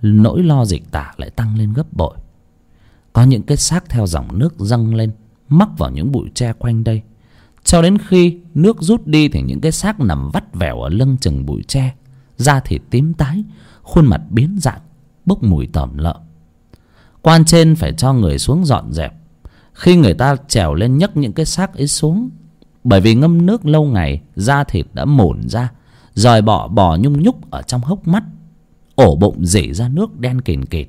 nỗi lo dịch tả lại tăng lên gấp bội. Có những cái xác theo dòng nước dâng lên, mắc vào những bụi tre quanh đây. Cho đến khi nước rút đi thì những cái xác nằm vắt vẻo ở lưng chừng bụi tre, da thịt tím tái, khuôn mặt biến dạng, bốc mùi tởm lợm quan trên phải cho người xuống dọn dẹp khi người ta trèo lên nhấc những cái xác ấy xuống. Bởi vì ngâm nước lâu ngày, da thịt đã mổn ra, rời bọ bò nhung nhúc ở trong hốc mắt, ổ bụng rỉ ra nước đen kìn kịt.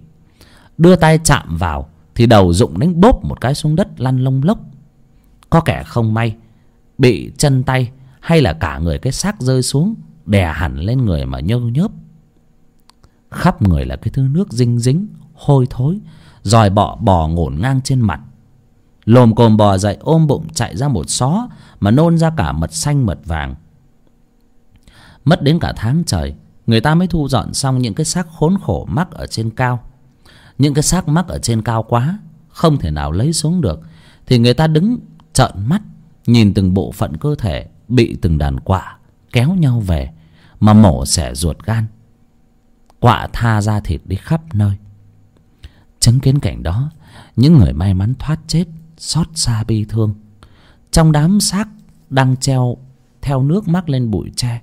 Đưa tay chạm vào thì đầu rụng đánh bốp một cái xuống đất lăn lông lốc. Có kẻ không may, bị chân tay hay là cả người cái xác rơi xuống, đè hẳn lên người mà nhơ nhớp. Khắp người là cái thứ nước dinh dính, hôi thối rồi bọ bò ngổn ngang trên mặt lồm cồm bò dậy ôm bụng chạy ra một xó mà nôn ra cả mật xanh mật vàng. Mất đến cả tháng trời, người ta mới thu dọn xong những cái xác khốn khổ mắc ở trên cao. Những cái xác mắc ở trên cao quá, không thể nào lấy xuống được, thì người ta đứng trợn mắt, nhìn từng bộ phận cơ thể bị từng đàn quạ kéo nhau về mà mổ xẻ ruột gan. Quạ tha ra thịt đi khắp nơi. Chứng kiến cảnh đó, những người may mắn thoát chết xót xa bi thương. Trong đám xác đang treo theo nước mắc lên bụi tre,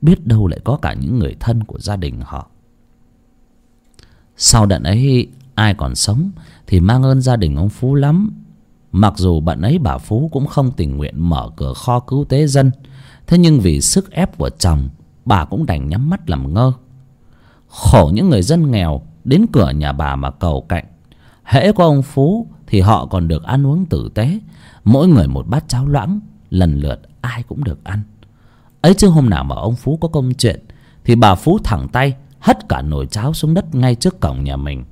biết đâu lại có cả những người thân của gia đình họ. Sau đợt ấy, ai còn sống thì mang ơn gia đình ông phú lắm. Mặc dù bận ấy bà phú cũng không tình nguyện mở cửa kho cứu tế dân, thế nhưng vì sức ép của chồng, bà cũng đành nhắm mắt làm ngơ. Khổ những người dân nghèo đến cửa nhà bà mà cầu cạnh. Hễ có ông phú thì họ còn được ăn uống tử tế. Mỗi người một bát cháo loãng, lần lượt ai cũng được ăn. Ấy chứ hôm nào mà ông phú có công chuyện, thì bà phú thẳng tay hất cả nồi cháo xuống đất ngay trước cổng nhà mình.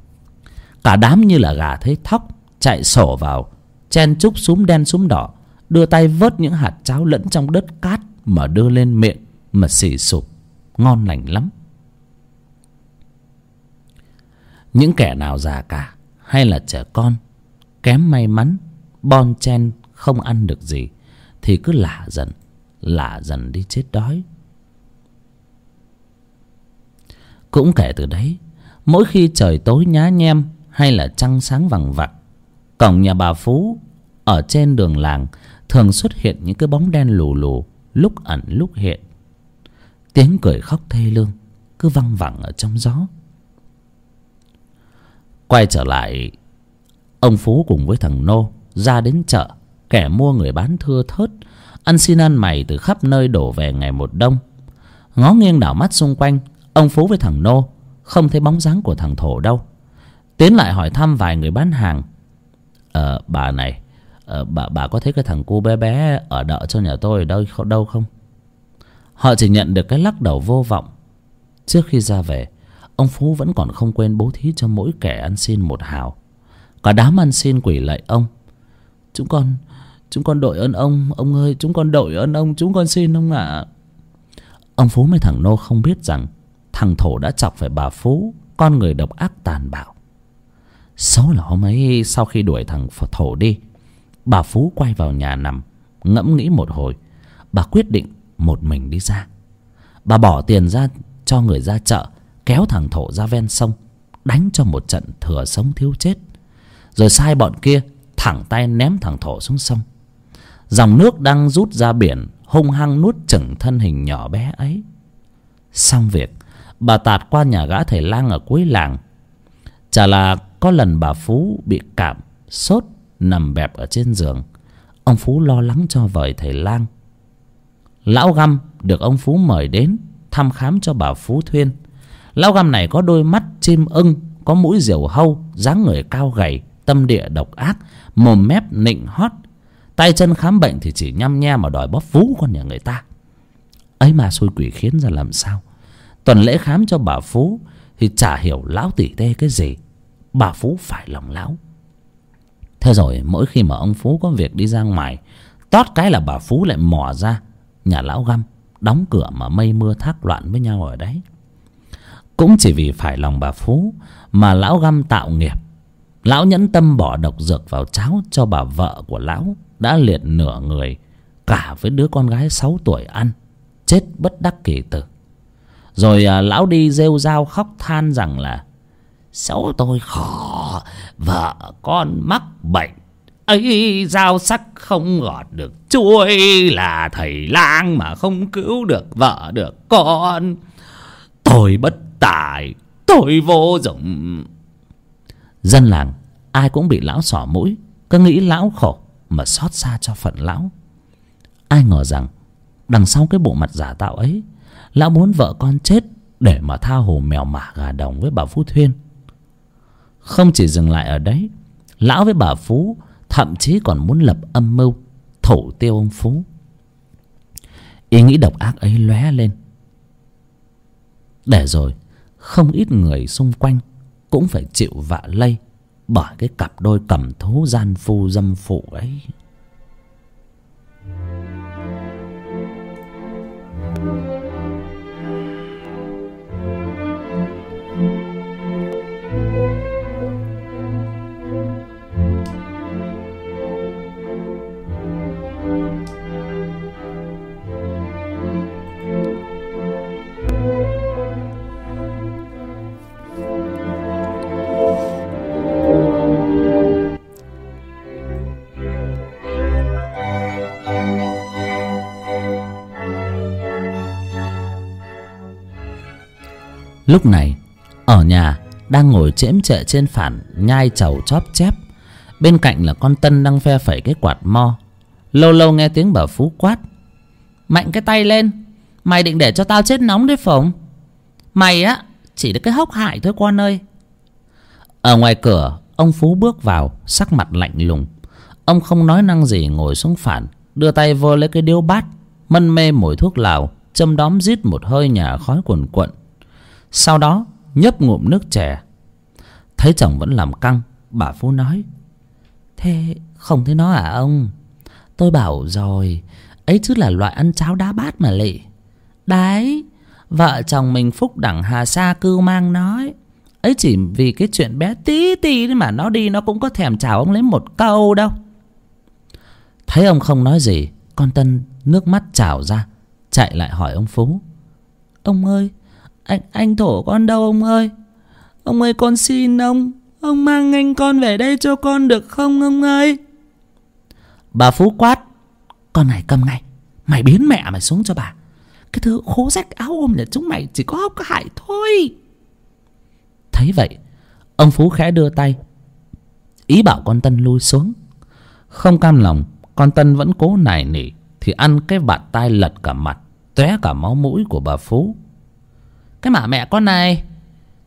Cả đám như là gà thấy thóc, chạy sổ vào, chen chúc súm đen súm đỏ, đưa tay vớt những hạt cháo lẫn trong đất cát mà đưa lên miệng mà xì sụp. Ngon lành lắm. Những kẻ nào già cả hay là trẻ con kém may mắn, bon chen không ăn được gì, thì cứ lả dần lả dần đi chết đói. Cũng kể từ đấy, mỗi khi trời tối nhá nhem hay là trăng sáng vằng vặc, cổng nhà bà phú ở trên đường làng thường xuất hiện những cái bóng đen lù lù lúc ẩn lúc hiện. Tiếng cười khóc thê lương cứ văng vẳng ở trong gió. Quay trở lại ông phú cùng với thằng nô ra đến chợ kẻ mua người bán thưa thớt ăn xin ăn mày từ khắp nơi đổ về ngày một đông. Ngó nghiêng đảo mắt xung quanh ông phú với thằng nô không thấy bóng dáng của thằng thổ đâu. Tiến lại hỏi thăm vài người bán hàng. Ờ bà này ờ, bà bà có thấy cái thằng cu bé bé ở đợ cho nhà tôi ở đâu đâu không? Họ chỉ nhận được cái lắc đầu vô vọng. Trước khi ra về ông phú vẫn còn không quên bố thí cho mỗi kẻ ăn xin một hào cả đám ăn xin quỷ lại ông. Chúng con chúng con đội ơn ông ông ơi, chúng con đội ơn ông, chúng con xin ông ạ. Ông phú mấy thằng nô không biết rằng thằng thổ đã chọc phải bà phú, con người độc ác tàn bạo. Xấu là hôm ấy, sau khi đuổi thằng thổ đi, bà phú quay vào nhà nằm, ngẫm nghĩ một hồi. Bà quyết định một mình đi ra. Bà bỏ tiền ra cho người ra chợ, kéo thằng thổ ra ven sông, đánh cho một trận thừa sống thiếu chết rồi sai bọn kia thẳng tay ném thằng thổ xuống sông. Dòng nước đang rút ra biển, hung hăng nuốt chửng thân hình nhỏ bé ấy. Xong việc, bà tạt qua nhà gã thầy lang ở cuối làng. Chả là có lần bà phú bị cảm sốt nằm bẹp ở trên giường. Ông phú lo lắng cho vời thầy lang. Lão găm được ông phú mời đến thăm khám cho bà phú thuyên. Lão găm này có đôi mắt chim ưng, có mũi diều hâu, dáng người cao gầy tâm địa độc ác, mồm mép nịnh hót. Tay chân khám bệnh thì chỉ nhăm nhe mà đòi bóp vú con nhà người ta. Ấy mà xui quỷ khiến ra làm sao? Tuần lễ khám cho bà phú thì chả hiểu lão tỉ tê cái gì. Bà phú phải lòng lão. Thế rồi mỗi khi mà ông phú có việc đi ra ngoài, tót cái là bà phú lại mò ra, nhà lão găm, đóng cửa mà mây mưa thác loạn với nhau ở đấy. Cũng chỉ vì phải lòng bà phú mà lão găm tạo nghiệp lão nhẫn tâm bỏ độc dược vào cháo cho bà vợ của lão đã liệt nửa người cả với đứa con gái sáu tuổi ăn chết bất đắc kỳ tử. Rồi à, lão đi rêu rao khóc than rằng là Xấu tôi khổ Vợ con mắc bệnh ấy dao sắc không gọt được chuôi là thầy lang mà không cứu được vợ được con. Tôi bất tài tôi vô dụng dân làng, ai cũng bị lão xỏ mũi, cứ nghĩ lão khổ mà xót xa cho phận lão. Ai ngờ rằng, đằng sau cái bộ mặt giả tạo ấy, lão muốn vợ con chết để mà tha hồ mèo mả gà đồng với bà phú thuyên. Không chỉ dừng lại ở đấy, lão với bà phú thậm chí còn muốn lập âm mưu thủ tiêu ông phú. Ý nghĩ độc ác ấy lóe lên. Để rồi, không ít người xung quanh cũng phải chịu vạ lây bởi cái cặp đôi cầm thú gian phu dâm phụ ấy. Lúc này, ở nhà đang ngồi chễm chệ trên phản, nhai chầu chóp chép. Bên cạnh là con tân đang phe phẩy cái quạt mo. Lâu lâu nghe tiếng bà phú quát, mạnh cái tay lên, mày định để cho tao chết nóng đấy phồng mày á, chỉ được cái hốc hại thôi con ơi. Ở ngoài cửa, ông phú bước vào, sắc mặt lạnh lùng. Ông không nói năng gì, ngồi xuống phản, đưa tay vô lấy cái điếu bát, mân mê mùi thuốc lào, châm đóm rít một hơi nhà khói cuồn cuộn sau đó, nhấp ngụm nước chè. Thấy chồng vẫn làm căng, bà phú nói, thế không thấy nó à ông? Tôi bảo rồi, ấy chứ là loại ăn cháo đá bát mà lị. Đấy, vợ chồng mình phúc đẳng hà sa cưu mang nói, ấy chỉ vì cái chuyện bé tí tí mà nó đi, nó cũng có thèm chào ông lấy một câu đâu. Thấy ông không nói gì, con tân nước mắt trào ra, chạy lại hỏi ông phú, ông ơi anh anh thổ con đâu ông ơi? Ông ơi, con xin ông. Ông mang anh con về đây cho con được không ông ơi? Bà phú quát, con này, cầm ngay mày biến mẹ mày xuống cho bà. Cái thứ khố rách áo ôm nhà chúng mày chỉ có hốc hại thôi. Thấy vậy, ông phú khẽ đưa tay. Ý bảo con tân lui xuống. Không cam lòng, con tân vẫn cố nài nỉ thì ăn cái bạt tai lật cả mặt, tóe cả máu mũi của bà phú cái mà mẹ con này.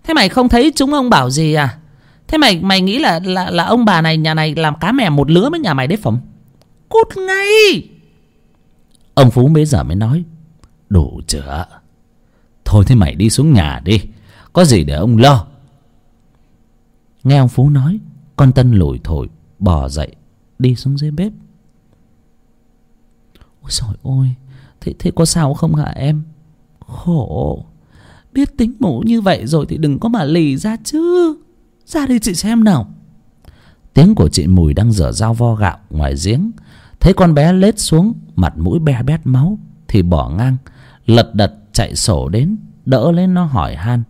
Thế mày không thấy chúng ông bảo gì à? Thế mày mày nghĩ là là là ông bà này, nhà này làm cá mè một lứa với nhà mày đấy phẩm cút ngay! Ông phú bây giờ mới nói, đủ chưa thôi thế mày đi xuống nhà đi, có gì để ông lo. Nghe ông phú nói, con tân lủi thổi bò dậy, đi xuống dưới bếp. Ôi trời ôi thế thế có sao không hả em? Khổ biết tính mổ như vậy rồi thì đừng có mà lì ra chứ. Ra đây chị xem nào. Tiếng của chị mùi đang dở dao vo gạo ngoài giếng. Thấy con bé lết xuống, mặt mũi be bét máu, thì bỏ ngang, lật đật chạy sổ đến, đỡ lên nó hỏi han.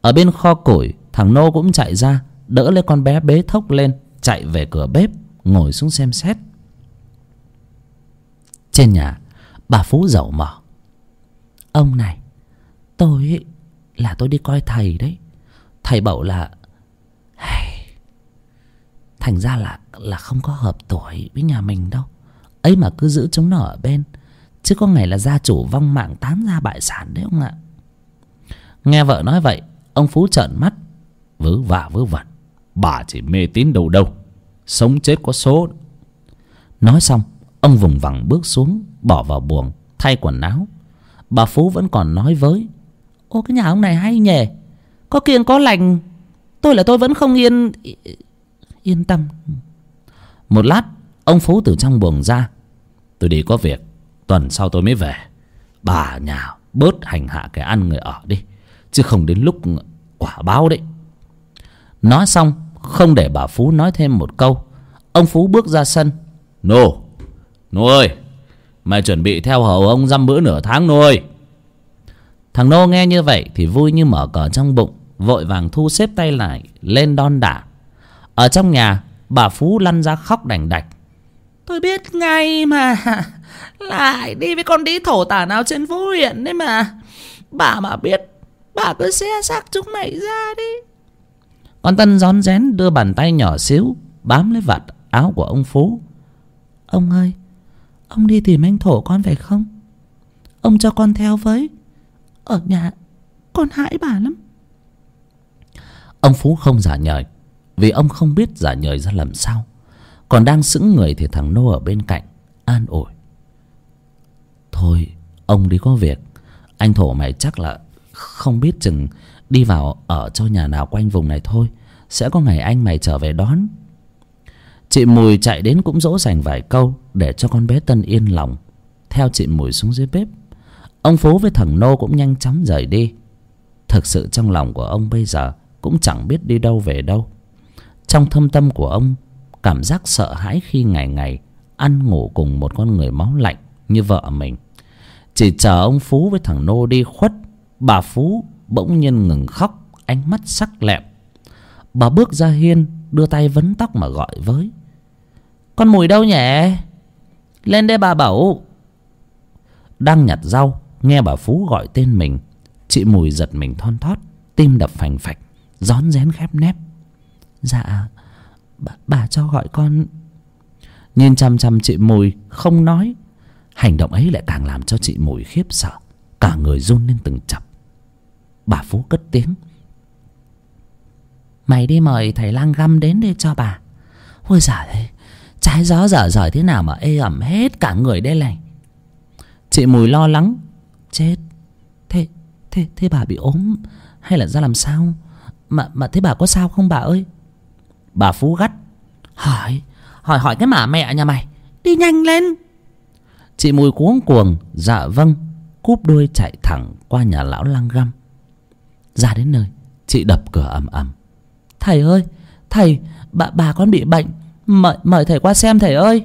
Ở bên kho củi, thằng nô cũng chạy ra, đỡ lấy con bé bế thốc lên, chạy về cửa bếp, ngồi xuống xem xét. Trên nhà, bà phú dậu mỏ ông này tôi ấy, là tôi đi coi thầy đấy. Thầy bảo là thành ra là là không có hợp tuổi với nhà mình đâu. Ấy mà cứ giữ chúng nó ở bên chứ có ngày là gia chủ vong mạng tán ra bại sản đấy ông ạ. Nghe vợ nói vậy ông phú trợn mắt vớ vả vớ vẩn. Bà chỉ mê tín đầu đâu sống chết có số. Nói xong ông vùng vằng bước xuống bỏ vào buồng thay quần áo. Bà phú vẫn còn nói với ô, cái nhà ông này hay nhỉ? Có kiêng có lành. Tôi là tôi vẫn không yên yên tâm. Một lát, ông phú từ trong buồng ra. Tôi đi có việc, tuần sau tôi mới về. Bà nhà bớt hành hạ cái ăn người ở đi, chứ không đến lúc quả báo đấy. Nói xong, không để bà phú nói thêm một câu, ông phú bước ra sân. Nô nô ơi, mày chuẩn bị theo hầu ông dăm bữa nửa tháng nô ơi thằng nô nghe như vậy thì vui như mở cờ trong bụng vội vàng thu xếp tay lại lên đon đả. Ở trong nhà bà phú lăn ra khóc đành đạch. Tôi biết ngay mà lại đi với con đĩ thổ tả nào trên phố huyện đấy mà. Bà mà biết bà cứ xe xác chúng mày ra đi. Con tân rón rén đưa bàn tay nhỏ xíu bám lấy vạt áo của ông phú. Ông ơi ông đi tìm anh thổ con phải không? Ông cho con theo với ở nhà, con hãi bà lắm. Ông phú không giả nhời, vì ông không biết giả nhời ra làm sao. Còn đang sững người thì thằng nô ở bên cạnh, an ủi. Thôi, ông đi có việc. Anh thổ mày chắc là không biết chừng đi vào ở cho nhà nào quanh vùng này thôi. Sẽ có ngày anh mày trở về đón. Chị mùi chạy đến cũng dỗ dành vài câu để cho con bé tân yên lòng. Theo chị mùi xuống dưới bếp ông phú với thằng nô cũng nhanh chóng rời đi. Thực sự trong lòng của ông bây giờ cũng chẳng biết đi đâu về đâu. Trong thâm tâm của ông, cảm giác sợ hãi khi ngày ngày ăn ngủ cùng một con người máu lạnh như vợ mình. Chỉ chờ ông phú với thằng nô đi khuất, bà phú bỗng nhiên ngừng khóc, ánh mắt sắc lẹm. Bà bước ra hiên, đưa tay vấn tóc mà gọi với. Con mùi đâu nhỉ? Lên đây bà bảo. Đang nhặt rau nghe bà phú gọi tên mình chị mùi giật mình thon thót tim đập phành phạch rón rén khép nép. Dạ bà, bà cho gọi con. Nhìn chăm chăm chị mùi không nói. Hành động ấy lại càng làm cho chị mùi khiếp sợ cả người run lên từng chập. Bà phú cất tiếng. Mày đi mời thầy lang găm đến đây cho bà. Ôi giời ơi trái gió dở dời thế nào mà ê ẩm hết cả người đây này. Chị mùi lo lắng chết. Thế thế thế bà bị ốm hay là ra làm sao? Mà mà thế bà có sao không bà ơi? Bà phú gắt. Hỏi hỏi hỏi cái mả mẹ nhà mày. Đi nhanh lên. Chị mùi cuống cuồng dạ vâng. Cúp đuôi chạy thẳng qua nhà lão lăng găm. Ra đến nơi, chị đập cửa ầm ầm. Thầy ơi, thầy, bà bà con bị bệnh. Mời mời thầy qua xem thầy ơi.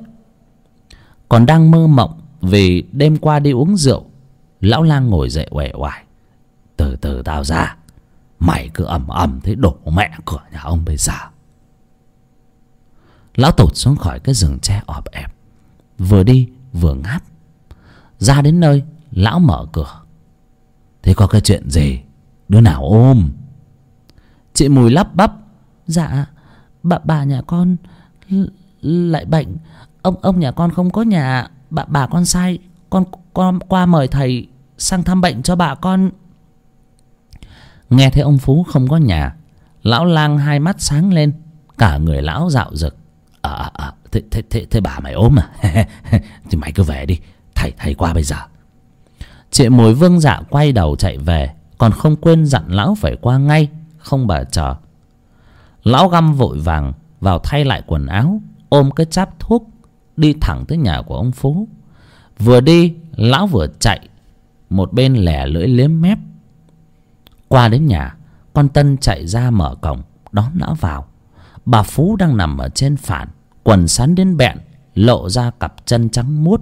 Còn đang mơ mộng vì đêm qua đi uống rượu lão lang ngồi dậy uể oải. Từ từ tao ra. Mày cứ ầm ầm thế đổ mẹ cửa nhà ông bây giờ. Lão tụt xuống khỏi cái rừng tre ọp ẹp. Vừa đi, vừa ngáp. Ra đến nơi, lão mở cửa. Thế có cái chuyện gì? Đứa nào ôm? Chị mùi lắp bắp. Dạ bà bà nhà con lại bệnh. Ông ông nhà con không có nhà. Bà bà con sai. Con con qua mời thầy sang thăm bệnh cho bà con. Nghe thấy ông phú không có nhà lão lang hai mắt sáng lên cả người lão dạo rực ờ à, à, à, thế, thế, thế, thế bà mày ốm à? Thì mày cứ về đi thầy thầy qua bây giờ. Chị mùi vương dạ quay đầu chạy về còn không quên dặn lão phải qua ngay không bà chờ lão găm vội vàng vào thay lại quần áo ôm cái cháp thuốc đi thẳng tới nhà của ông phú. Vừa đi lão vừa chạy một bên lẻ lưỡi liếm mép. Qua đến nhà, con tân chạy ra mở cổng, đón lão vào. Bà phú đang nằm ở trên phản, quần sắn đến bẹn, lộ ra cặp chân trắng muốt.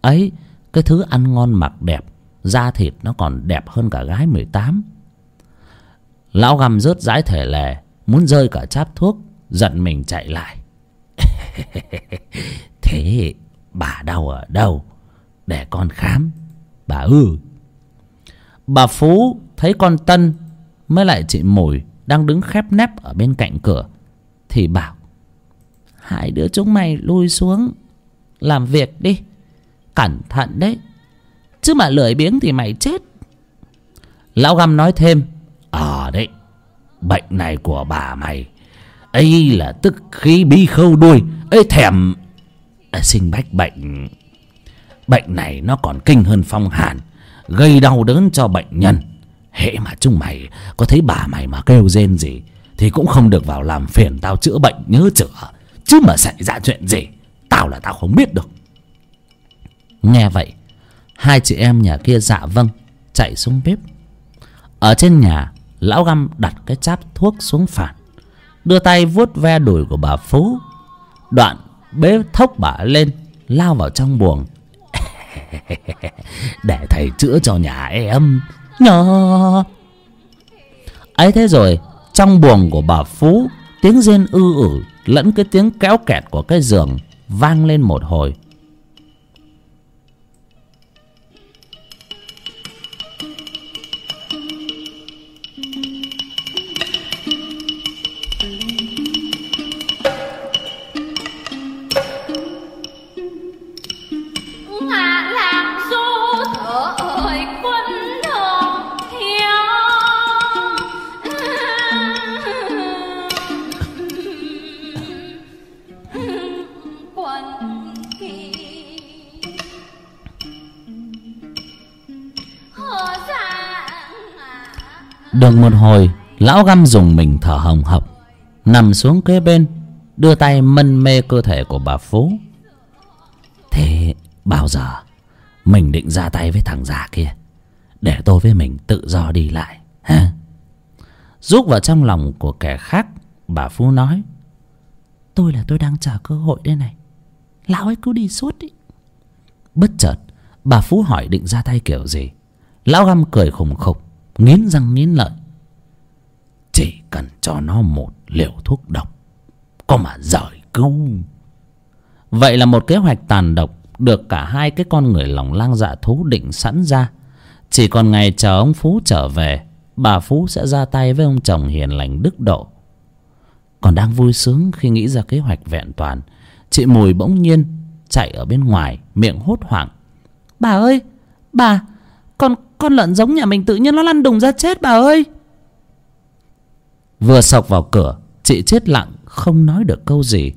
Ấy, cái thứ ăn ngon mặc đẹp, da thịt nó còn đẹp hơn cả gái mười tám. Lão găm rớt dãi thể lè, muốn rơi cả cháp thuốc, giận mình chạy lại. Thế bà đau ở đâu? Để con khám bà ư. Bà phú thấy con tân mới lại chị mùi đang đứng khép nép ở bên cạnh cửa, thì bảo, hai đứa chúng mày lui xuống, làm việc đi. Cẩn thận đấy. Chứ mà lười biếng thì mày chết. Lão găm nói thêm ờ đấy, bệnh này của bà mày, ấy là tức khí bí khâu đuôi, ấy thèm à, sinh bách bệnh bệnh này nó còn kinh hơn phong hàn, gây đau đớn cho bệnh nhân. Hễ mà chúng mày có thấy bà mày mà kêu rên gì, thì cũng không được vào làm phiền tao chữa bệnh nhớ chữa. Chứ mà xảy ra chuyện gì, tao là tao không biết được. Nghe vậy, hai chị em nhà kia dạ vâng chạy xuống bếp. Ở trên nhà, lão găm đặt cái cháp thuốc xuống phản đưa tay vuốt ve đùi của bà phú. Đoạn bế thốc bà lên, lao vào trong buồng. để thầy chữa cho nhà em. Nhờ. Ấy thế rồi, trong buồng của bà phú, tiếng rên ư ử lẫn cái tiếng kéo kẹt của cái giường vang lên một hồi. Được một hồi, lão găm dùng mình thở hồng hộc, nằm xuống kế bên, đưa tay mân mê cơ thể của bà phú. Thế bao giờ mình định ra tay với thằng già kia, để tôi với mình tự do đi lại, ha? Rút vào trong lòng của kẻ khác, bà phú nói, tôi là tôi đang chờ cơ hội đây này. Lão ấy cứ đi suốt đi. Bất chợt, bà phú hỏi định ra tay kiểu gì. Lão găm cười khùng khục nghiến răng nghiến lợi. Chỉ cần cho nó một liều thuốc độc, có mà giỏi câu. Vậy là một kế hoạch tàn độc được cả hai cái con người lòng lang dạ thú định sẵn ra. Chỉ còn ngày chờ ông phú trở về, bà phú sẽ ra tay với ông chồng hiền lành đức độ. Còn đang vui sướng khi nghĩ ra kế hoạch vẹn toàn, chị mùi bỗng nhiên chạy ở bên ngoài, miệng hốt hoảng. Bà ơi, bà, con con lợn giống nhà mình tự nhiên nó lăn đùng ra chết bà ơi. Vừa sọc vào cửa chị chết lặng không nói được câu gì.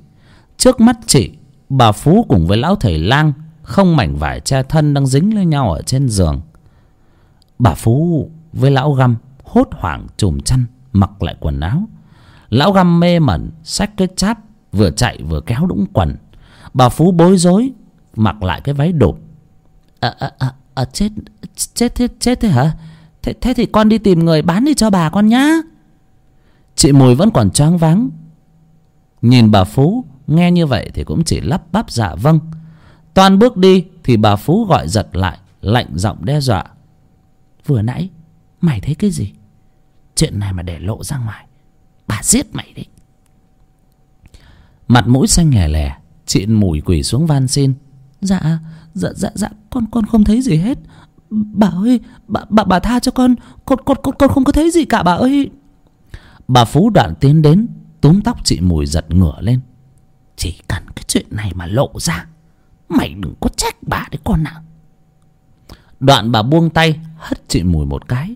Trước mắt chị bà phú cùng với lão thầy lang không mảnh vải che thân đang dính lên nhau ở trên giường. Bà phú với lão găm hốt hoảng chùm chăn mặc lại quần áo. Lão găm mê mẩn xách cái cháp vừa chạy vừa kéo đũng quần. Bà phú bối rối mặc lại cái váy đột à, à, à, à, chết chết thế chết thế hả? Thế, thế thì con đi tìm người bán đi cho bà con nhá. Chị mùi vẫn còn choáng váng. Nhìn bà phú nghe như vậy thì cũng chỉ lắp bắp dạ vâng. Toàn bước đi thì bà phú gọi giật lại lạnh giọng đe dọa. Vừa nãy mày thấy cái gì? Chuyện này mà để lộ ra ngoài bà giết mày đấy mặt mũi xanh lè lè chị mùi quỳ xuống van xin. Dạ dạ dạ dạ con con không thấy gì hết. Bà ơi, bà bà bà tha cho con. Con con con con không có thấy gì cả, bà ơi. Bà phú đoạn tiến đến, túm tóc chị mùi giật ngửa lên. Chỉ cần cái chuyện này mà lộ ra, mày đừng có trách bà đấy con nào đoạn bà buông tay, hất chị mùi một cái.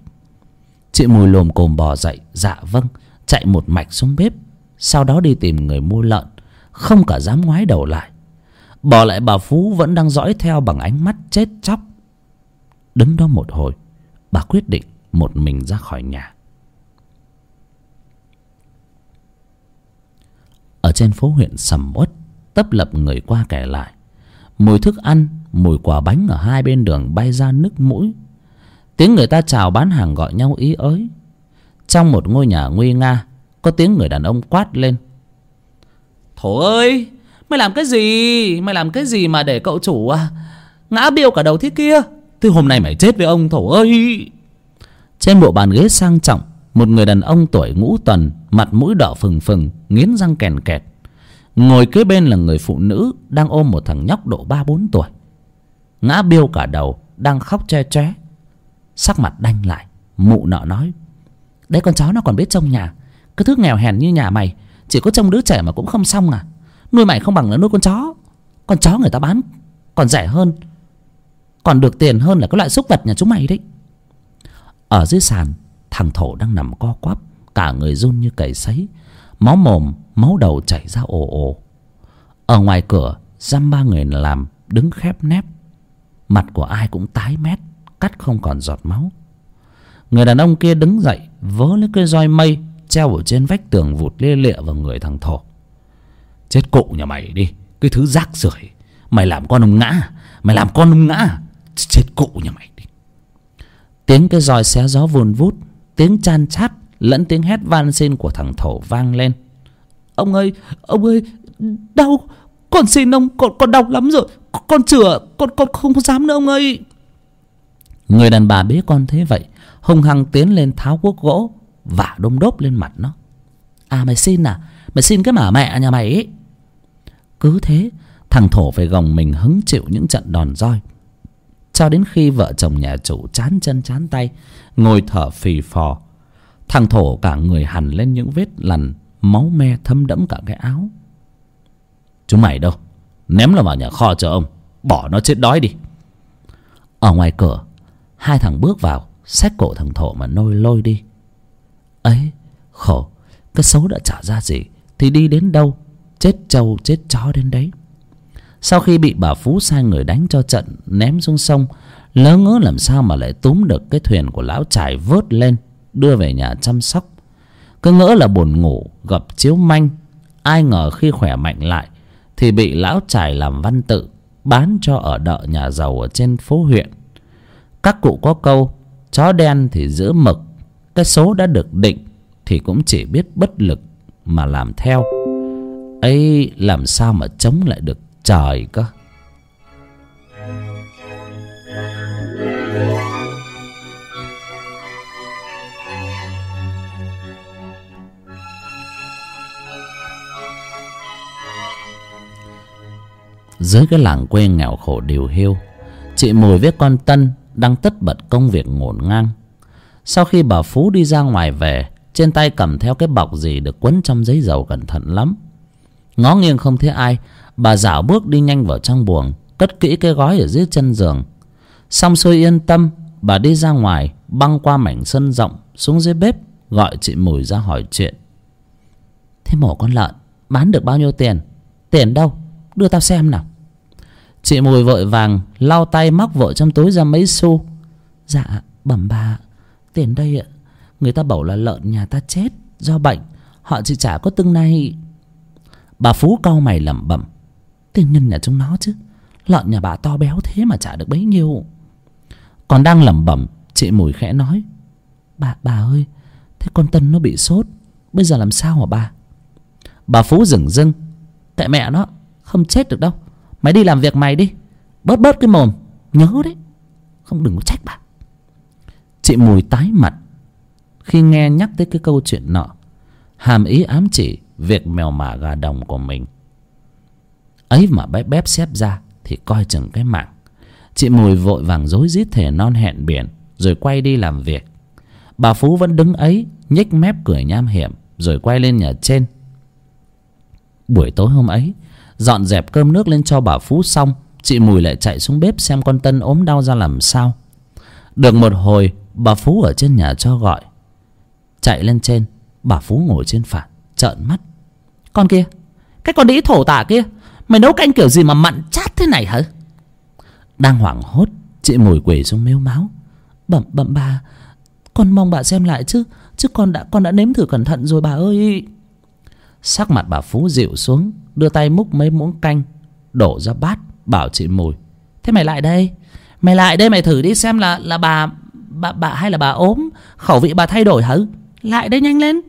Chị mùi lồm cồm bò dậy dạ vâng chạy một mạch xuống bếp, sau đó đi tìm người mua lợn. Không cả dám ngoái đầu lại bỏ lại bà phú vẫn đang dõi theo bằng ánh mắt chết chóc. Đứng đó một hồi, bà quyết định một mình ra khỏi nhà. Ở trên phố huyện sầm uất, tấp lập người qua kẻ lại. Mùi thức ăn, mùi quả bánh ở hai bên đường bay ra nức mũi. Tiếng người ta chào bán hàng gọi nhau ý ới. Trong một ngôi nhà nguy nga, có tiếng người đàn ông quát lên. Thổ ơi mày làm cái gì? Mày làm cái gì mà để cậu chủ à ngã biêu cả đầu thế kia? Thế hôm nay mày chết với ông thổ ơi. Trên bộ bàn ghế sang trọng, một người đàn ông tuổi ngũ tuần, mặt mũi đỏ phừng phừng, nghiến răng kèn kẹt. Ngồi kế bên là người phụ nữ đang ôm một thằng nhóc độ ba bốn tuổi. Ngã biêu cả đầu, đang khóc che che sắc mặt đanh lại, mụ nợ nói, đấy, con cháu nó còn biết trông nhà. Cái thứ nghèo hèn như nhà mày, chỉ có trông đứa trẻ mà cũng không xong à nuôi mày không bằng là nuôi con chó. Con chó người ta bán còn rẻ hơn, còn được tiền hơn là cái loại súc vật nhà chúng mày đấy. Ở dưới sàn, thằng thổ đang nằm co quắp, cả người run như cầy sấy, máu mồm, máu đầu chảy ra ồ ồ. Ở ngoài cửa dăm ba người làm, đứng khép nép. Mặt của ai cũng tái mét, cắt không còn giọt máu. Người đàn ông kia đứng dậy, vớ lấy cây roi mây, treo ở trên vách tường vụt lia lịa vào người thằng thổ chết cụ nhà mày đi. Cái thứ rác rưởi. Mày làm con ông ngã. Mày làm con ông ngã. Chết cụ nhà mày đi. Tiếng cái roi xé gió vùn vút, tiếng chan chát lẫn tiếng hét van xin của thằng thổ vang lên. Ông ơi ông ơi, đau. Con xin ông, con con đau lắm rồi. Con chữa, con con không dám nữa ông ơi. Người đàn bà bế con thế vậy, hung hăng tiến lên tháo cuốc gỗ vả đôm đốp lên mặt nó. À mày xin à? Mày xin cái mả mẹ nhà mày ấy cứ thế, thằng thổ phải gồng mình hứng chịu những trận đòn roi. Cho đến khi vợ chồng nhà chủ chán chân chán tay, ngồi thở phì phò, thằng thổ cả người hằn lên những vết lằn, máu me thấm đẫm cả cái áo. Chúng mày đâu? Ném nó vào nhà kho cho ông, bỏ nó chết đói đi. Ở ngoài cửa, hai thằng bước vào, xách cổ thằng thổ mà nôi lôi đi. Ấy khổ, cái xấu đã trả ra gì, thì đi đến đâu? Chết trâu, chết chó đến đấy. Sau khi bị bà phú sai người đánh cho trận, ném xuống sông, lỡ ngớ làm sao mà lại túm được cái thuyền của lão trải vớt lên, đưa về nhà chăm sóc. Cứ ngỡ là buồn ngủ, gặp chiếu manh, ai ngờ khi khỏe mạnh lại, thì bị lão trải làm văn tự, bán cho ở đợ nhà giàu ở trên phố huyện. Các cụ có câu, chó đen thì giữ mực, cái số đã được định thì cũng chỉ biết bất lực mà làm theo ấy, làm sao mà chống lại được trời cơ? Dưới cái làng quê nghèo khổ điều hiu, chị mùi với con tân đang tất bật công việc ngổn ngang. Sau khi bà phú đi ra ngoài về, trên tay cầm theo cái bọc gì được quấn trong giấy dầu cẩn thận lắm ngó nghiêng không thấy ai. Bà dảo bước đi nhanh vào trong buồng, cất kỹ cái gói ở dưới chân giường. Xong xuôi yên tâm, bà đi ra ngoài, băng qua mảnh sân rộng, xuống dưới bếp, gọi chị mùi ra hỏi chuyện. Thế mổ con lợn, bán được bao nhiêu tiền? Tiền đâu? Đưa tao xem nào. Chị mùi vội vàng, lau tay móc vội trong túi ra mấy xu. Dạ bẩm bà, tiền đây ạ. Người ta bảo là lợn nhà ta chết do bệnh. Họ chỉ trả có tương nay bà phú cau mày lẩm bẩm. Tên nhân nhà chúng nó chứ? Lợn nhà bà to béo thế mà trả được bấy nhiêu. Còn đang lẩm bẩm, chị mùi khẽ nói. Bà bà ơi, thế con tân nó bị sốt. Bây giờ làm sao hả bà? Bà phú dửng dưng. Kệ mẹ nó, không chết được đâu. Mày đi làm việc mày đi. Bớt bớt cái mồm. Nhớ đấy. Không đừng có trách bà. Chị mùi tái mặt. Khi nghe nhắc tới cái câu chuyện nọ, hàm ý ám chỉ việc mèo mả gà đồng của mình. Ấy mà bé bép xếp ra thì coi chừng cái mạng. Chị mùi vội vàng rối rít thể non hẹn biển, rồi quay đi làm việc. Bà phú vẫn đứng ấy, nhếch mép cười nham hiểm, rồi quay lên nhà trên. Buổi tối hôm ấy, dọn dẹp cơm nước lên cho bà phú xong, chị mùi lại chạy xuống bếp xem con tân ốm đau ra làm sao. Được một hồi, bà phú ở trên nhà cho gọi. Chạy lên trên, bà phú ngồi trên phản, trợn mắt con kia, cái con đĩ thổ tả kia, mày nấu canh kiểu gì mà mặn chát thế này hả? Đang hoảng hốt, chị mùi quỳ xuống mếu máu. Bẩm bẩm bà, con mong bà xem lại chứ chứ con đã con đã nếm thử cẩn thận rồi bà ơi. Sắc mặt bà phú dịu xuống, đưa tay múc mấy muỗng canh, đổ ra bát, bảo chị mùi. Thế mày lại đây, mày lại đây mày thử đi xem là là bà bà bà hay là bà ốm, khẩu vị bà thay đổi hả? Lại đây nhanh lên.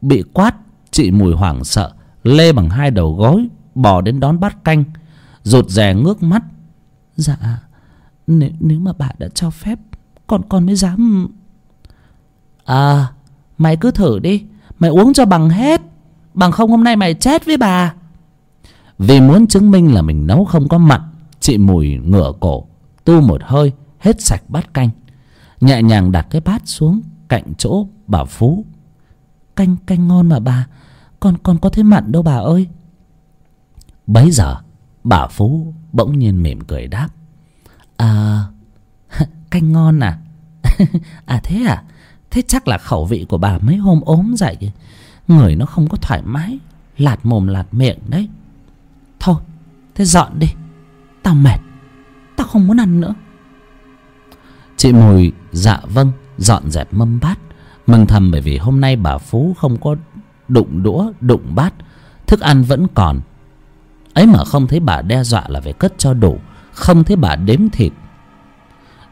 Bị quát chị mùi hoảng sợ lê bằng hai đầu gối bò đến đón bát canh rụt rè ngước mắt. Dạ nếu, nếu mà bà đã cho phép con con mới dám. À mày cứ thử đi mày uống cho bằng hết bằng không hôm nay mày chết với bà. Vì muốn chứng minh là mình nấu không có mặn chị mùi ngửa cổ tu một hơi hết sạch bát canh. Nhẹ nhàng đặt cái bát xuống cạnh chỗ bà phú. Canh canh ngon mà bà con con có thấy mặn đâu bà ơi. Bấy giờ bà phú bỗng nhiên mỉm cười đáp. À canh ngon à? À thế à? Thế chắc là khẩu vị của bà mấy hôm ốm dậy người nó không có thoải mái lạt mồm lạt miệng đấy. Thôi thế dọn đi. Tao mệt tao không muốn ăn nữa. Chị mùi dạ vâng dọn dẹp mâm bát. Mừng thầm bởi vì hôm nay bà phú không có đụng đũa, đụng bát, thức ăn vẫn còn. Ấy mà không thấy bà đe dọa là phải cất cho đủ, không thấy bà đếm thịt.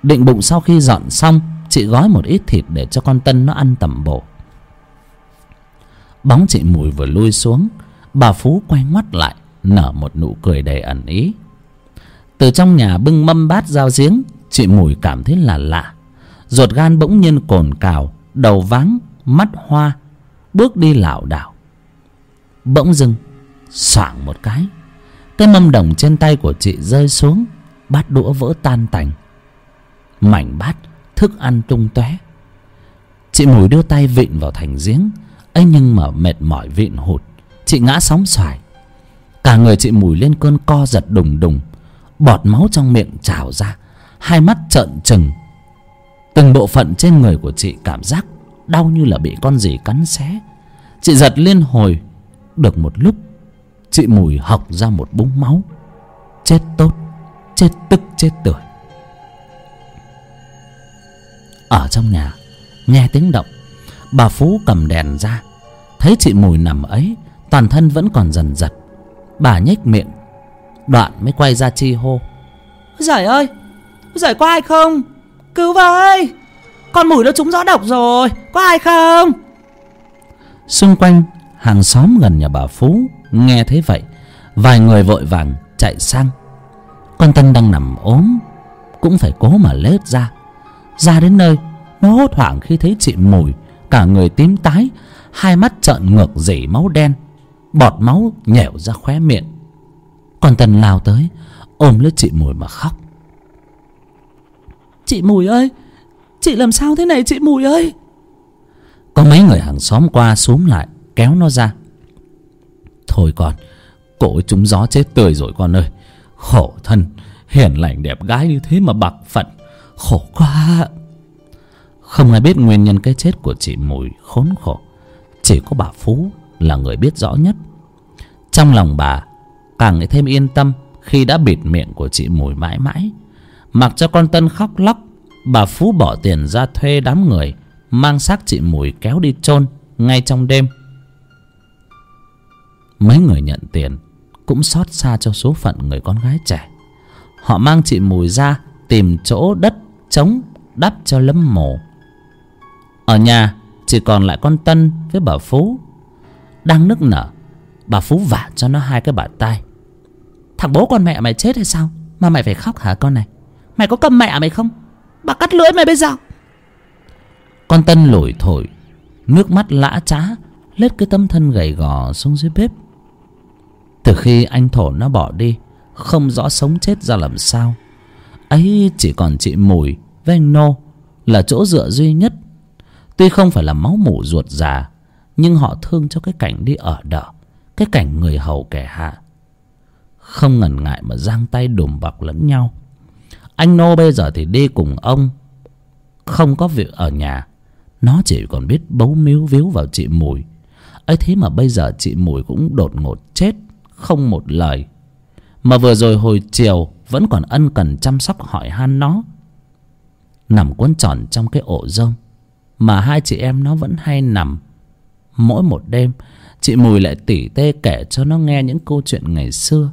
Định bụng sau khi dọn xong, chị gói một ít thịt để cho con tân nó ăn tẩm bổ. Bóng chị mùi vừa lui xuống, bà phú quay ngoắt lại, nở một nụ cười đầy ẩn ý. Từ trong nhà bưng mâm bát giao giếng, chị mùi cảm thấy là lạ. Ruột gan bỗng nhiên cồn cào, đầu váng, mắt hoa bước đi lảo đảo. Bỗng dưng, xoảng một cái cái mâm đồng trên tay của chị rơi xuống, bát đũa vỡ tan tành. Mảnh bát, thức ăn tung tóe. Chị mùi đưa tay vịn vào thành giếng, ấy nhưng mà mệt mỏi vịn hụt. Chị ngã sóng xoài. Cả người chị mùi lên cơn co giật đùng đùng, bọt máu trong miệng trào ra, hai mắt trợn trừng. Từng bộ phận trên người của chị cảm giác đau như là bị con gì cắn xé. Chị giật liên hồi, được một lúc, chị mùi hộc ra một búng máu. Chết tốt, chết tức, chết tươi ở trong nhà, nghe tiếng động, bà phú cầm đèn ra. Thấy chị mùi nằm ấy, toàn thân vẫn còn dần giật. Bà nhếch miệng, đoạn mới quay ra chi hô. Giời ơi giời có ai không? Cứu với con mùi nó trúng gió độc rồi. Có ai không? Xung quanh hàng xóm gần nhà bà phú nghe thấy vậy vài người vội vàng chạy sang. Con tân đang nằm ốm cũng phải cố mà lết ra. Ra đến nơi nó hốt hoảng khi thấy chị mùi cả người tím tái hai mắt trợn ngược dỉ máu đen bọt máu nhẻo ra khóe miệng. Con tân lao tới ôm lấy chị mùi mà khóc. Chị mùi ơi chị làm sao thế này chị mùi ơi? Có mấy người hàng xóm qua xúm lại, kéo nó ra. Thôi con, cổ chúng gió chết tươi rồi con ơi. Khổ thân, hiền lành đẹp gái như thế mà bạc phận. Khổ quá. Không ai biết nguyên nhân cái chết của chị mùi khốn khổ. Chỉ có bà phú là người biết rõ nhất. Trong lòng bà, càng thêm yên tâm khi đã bịt miệng của chị mùi mãi mãi. Mặc cho con tân khóc lóc bà phú bỏ tiền ra thuê đám người, mang xác chị mùi kéo đi chôn ngay trong đêm. Mấy người nhận tiền cũng xót xa cho số phận người con gái trẻ. Họ mang chị mùi ra tìm chỗ đất trống đắp cho lâm mồ ở nhà chỉ còn lại con tân với bà phú. Đang nức nở, bà phú vả cho nó hai cái bạt tai. Thằng bố con mẹ mày chết hay sao? Mà mày phải khóc hả con này? Mày có câm mẹ mày không? Bà cắt lưỡi mày bây giờ. Con tân lủi thổi nước mắt lã chã lết cái tấm thân gầy gò xuống dưới bếp. Từ khi anh thổ nó bỏ đi, không rõ sống chết ra làm sao. Ấy chỉ còn chị mùi với anh nô là chỗ dựa duy nhất. Tuy không phải là máu mủ ruột già, nhưng họ thương cho cái cảnh đi ở đợ, cái cảnh người hầu kẻ hạ. Không ngần ngại mà giang tay đùm bọc lẫn nhau anh nô bây giờ thì đi cùng ông. Không có việc ở nhà. Nó chỉ còn biết bấu míu víu vào chị mùi. Ấy thế mà bây giờ chị mùi cũng đột ngột chết không một lời. Mà vừa rồi hồi chiều vẫn còn ân cần chăm sóc hỏi han nó. Nằm cuốn tròn trong cái ổ rông, mà hai chị em nó vẫn hay nằm. Mỗi một đêm chị mùi lại tỉ tê kể cho nó nghe những câu chuyện ngày xưa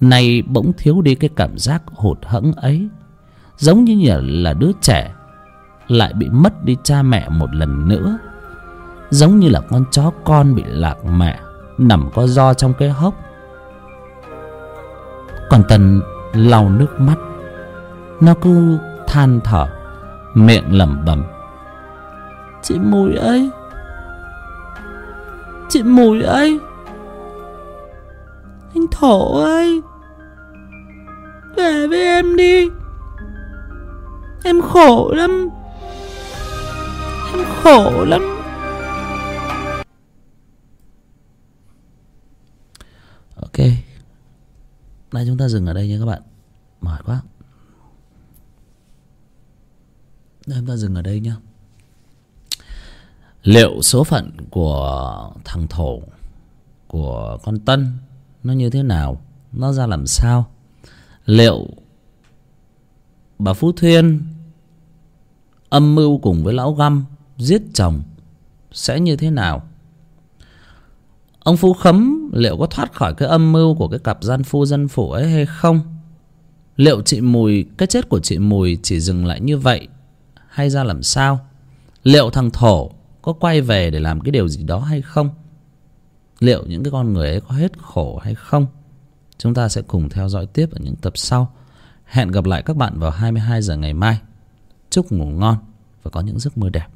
nay bỗng thiếu đi cái cảm giác hụt hẫng ấy. Giống như là đứa trẻ lại bị mất đi cha mẹ một lần nữa. Giống như là con chó con bị lạc mẹ nằm co ro trong cái hốc. Còn tần lau nước mắt. Nó cứ than thở miệng lẩm bẩm. Chị mùi ấy, chị mùi ấy, anh thổ ơi! Về với em đi. Em khổ lắm. Em khổ lắm. Ok. Nay chúng ta dừng ở đây nha các bạn. Mỏi quá. Nay chúng ta dừng ở đây nhá. Liệu số phận của thằng thổ, của con tân, nó như thế nào? Nó ra làm sao? Liệu bà phú thuyên âm mưu cùng với lão găm giết chồng sẽ như thế nào? Ông phú khấm liệu có thoát khỏi cái âm mưu của cái cặp gian phu dân phụ ấy hay không? Liệu chị mùi, cái chết của chị mùi chỉ dừng lại như vậy hay ra làm sao? Liệu thằng thổ có quay về để làm cái điều gì đó hay không? Liệu những cái con người ấy có hết khổ hay không? Chúng ta sẽ cùng theo dõi tiếp ở những tập sau. Hẹn gặp lại các bạn vào 22 giờ ngày mai. Chúc ngủ ngon và có những giấc mơ đẹp.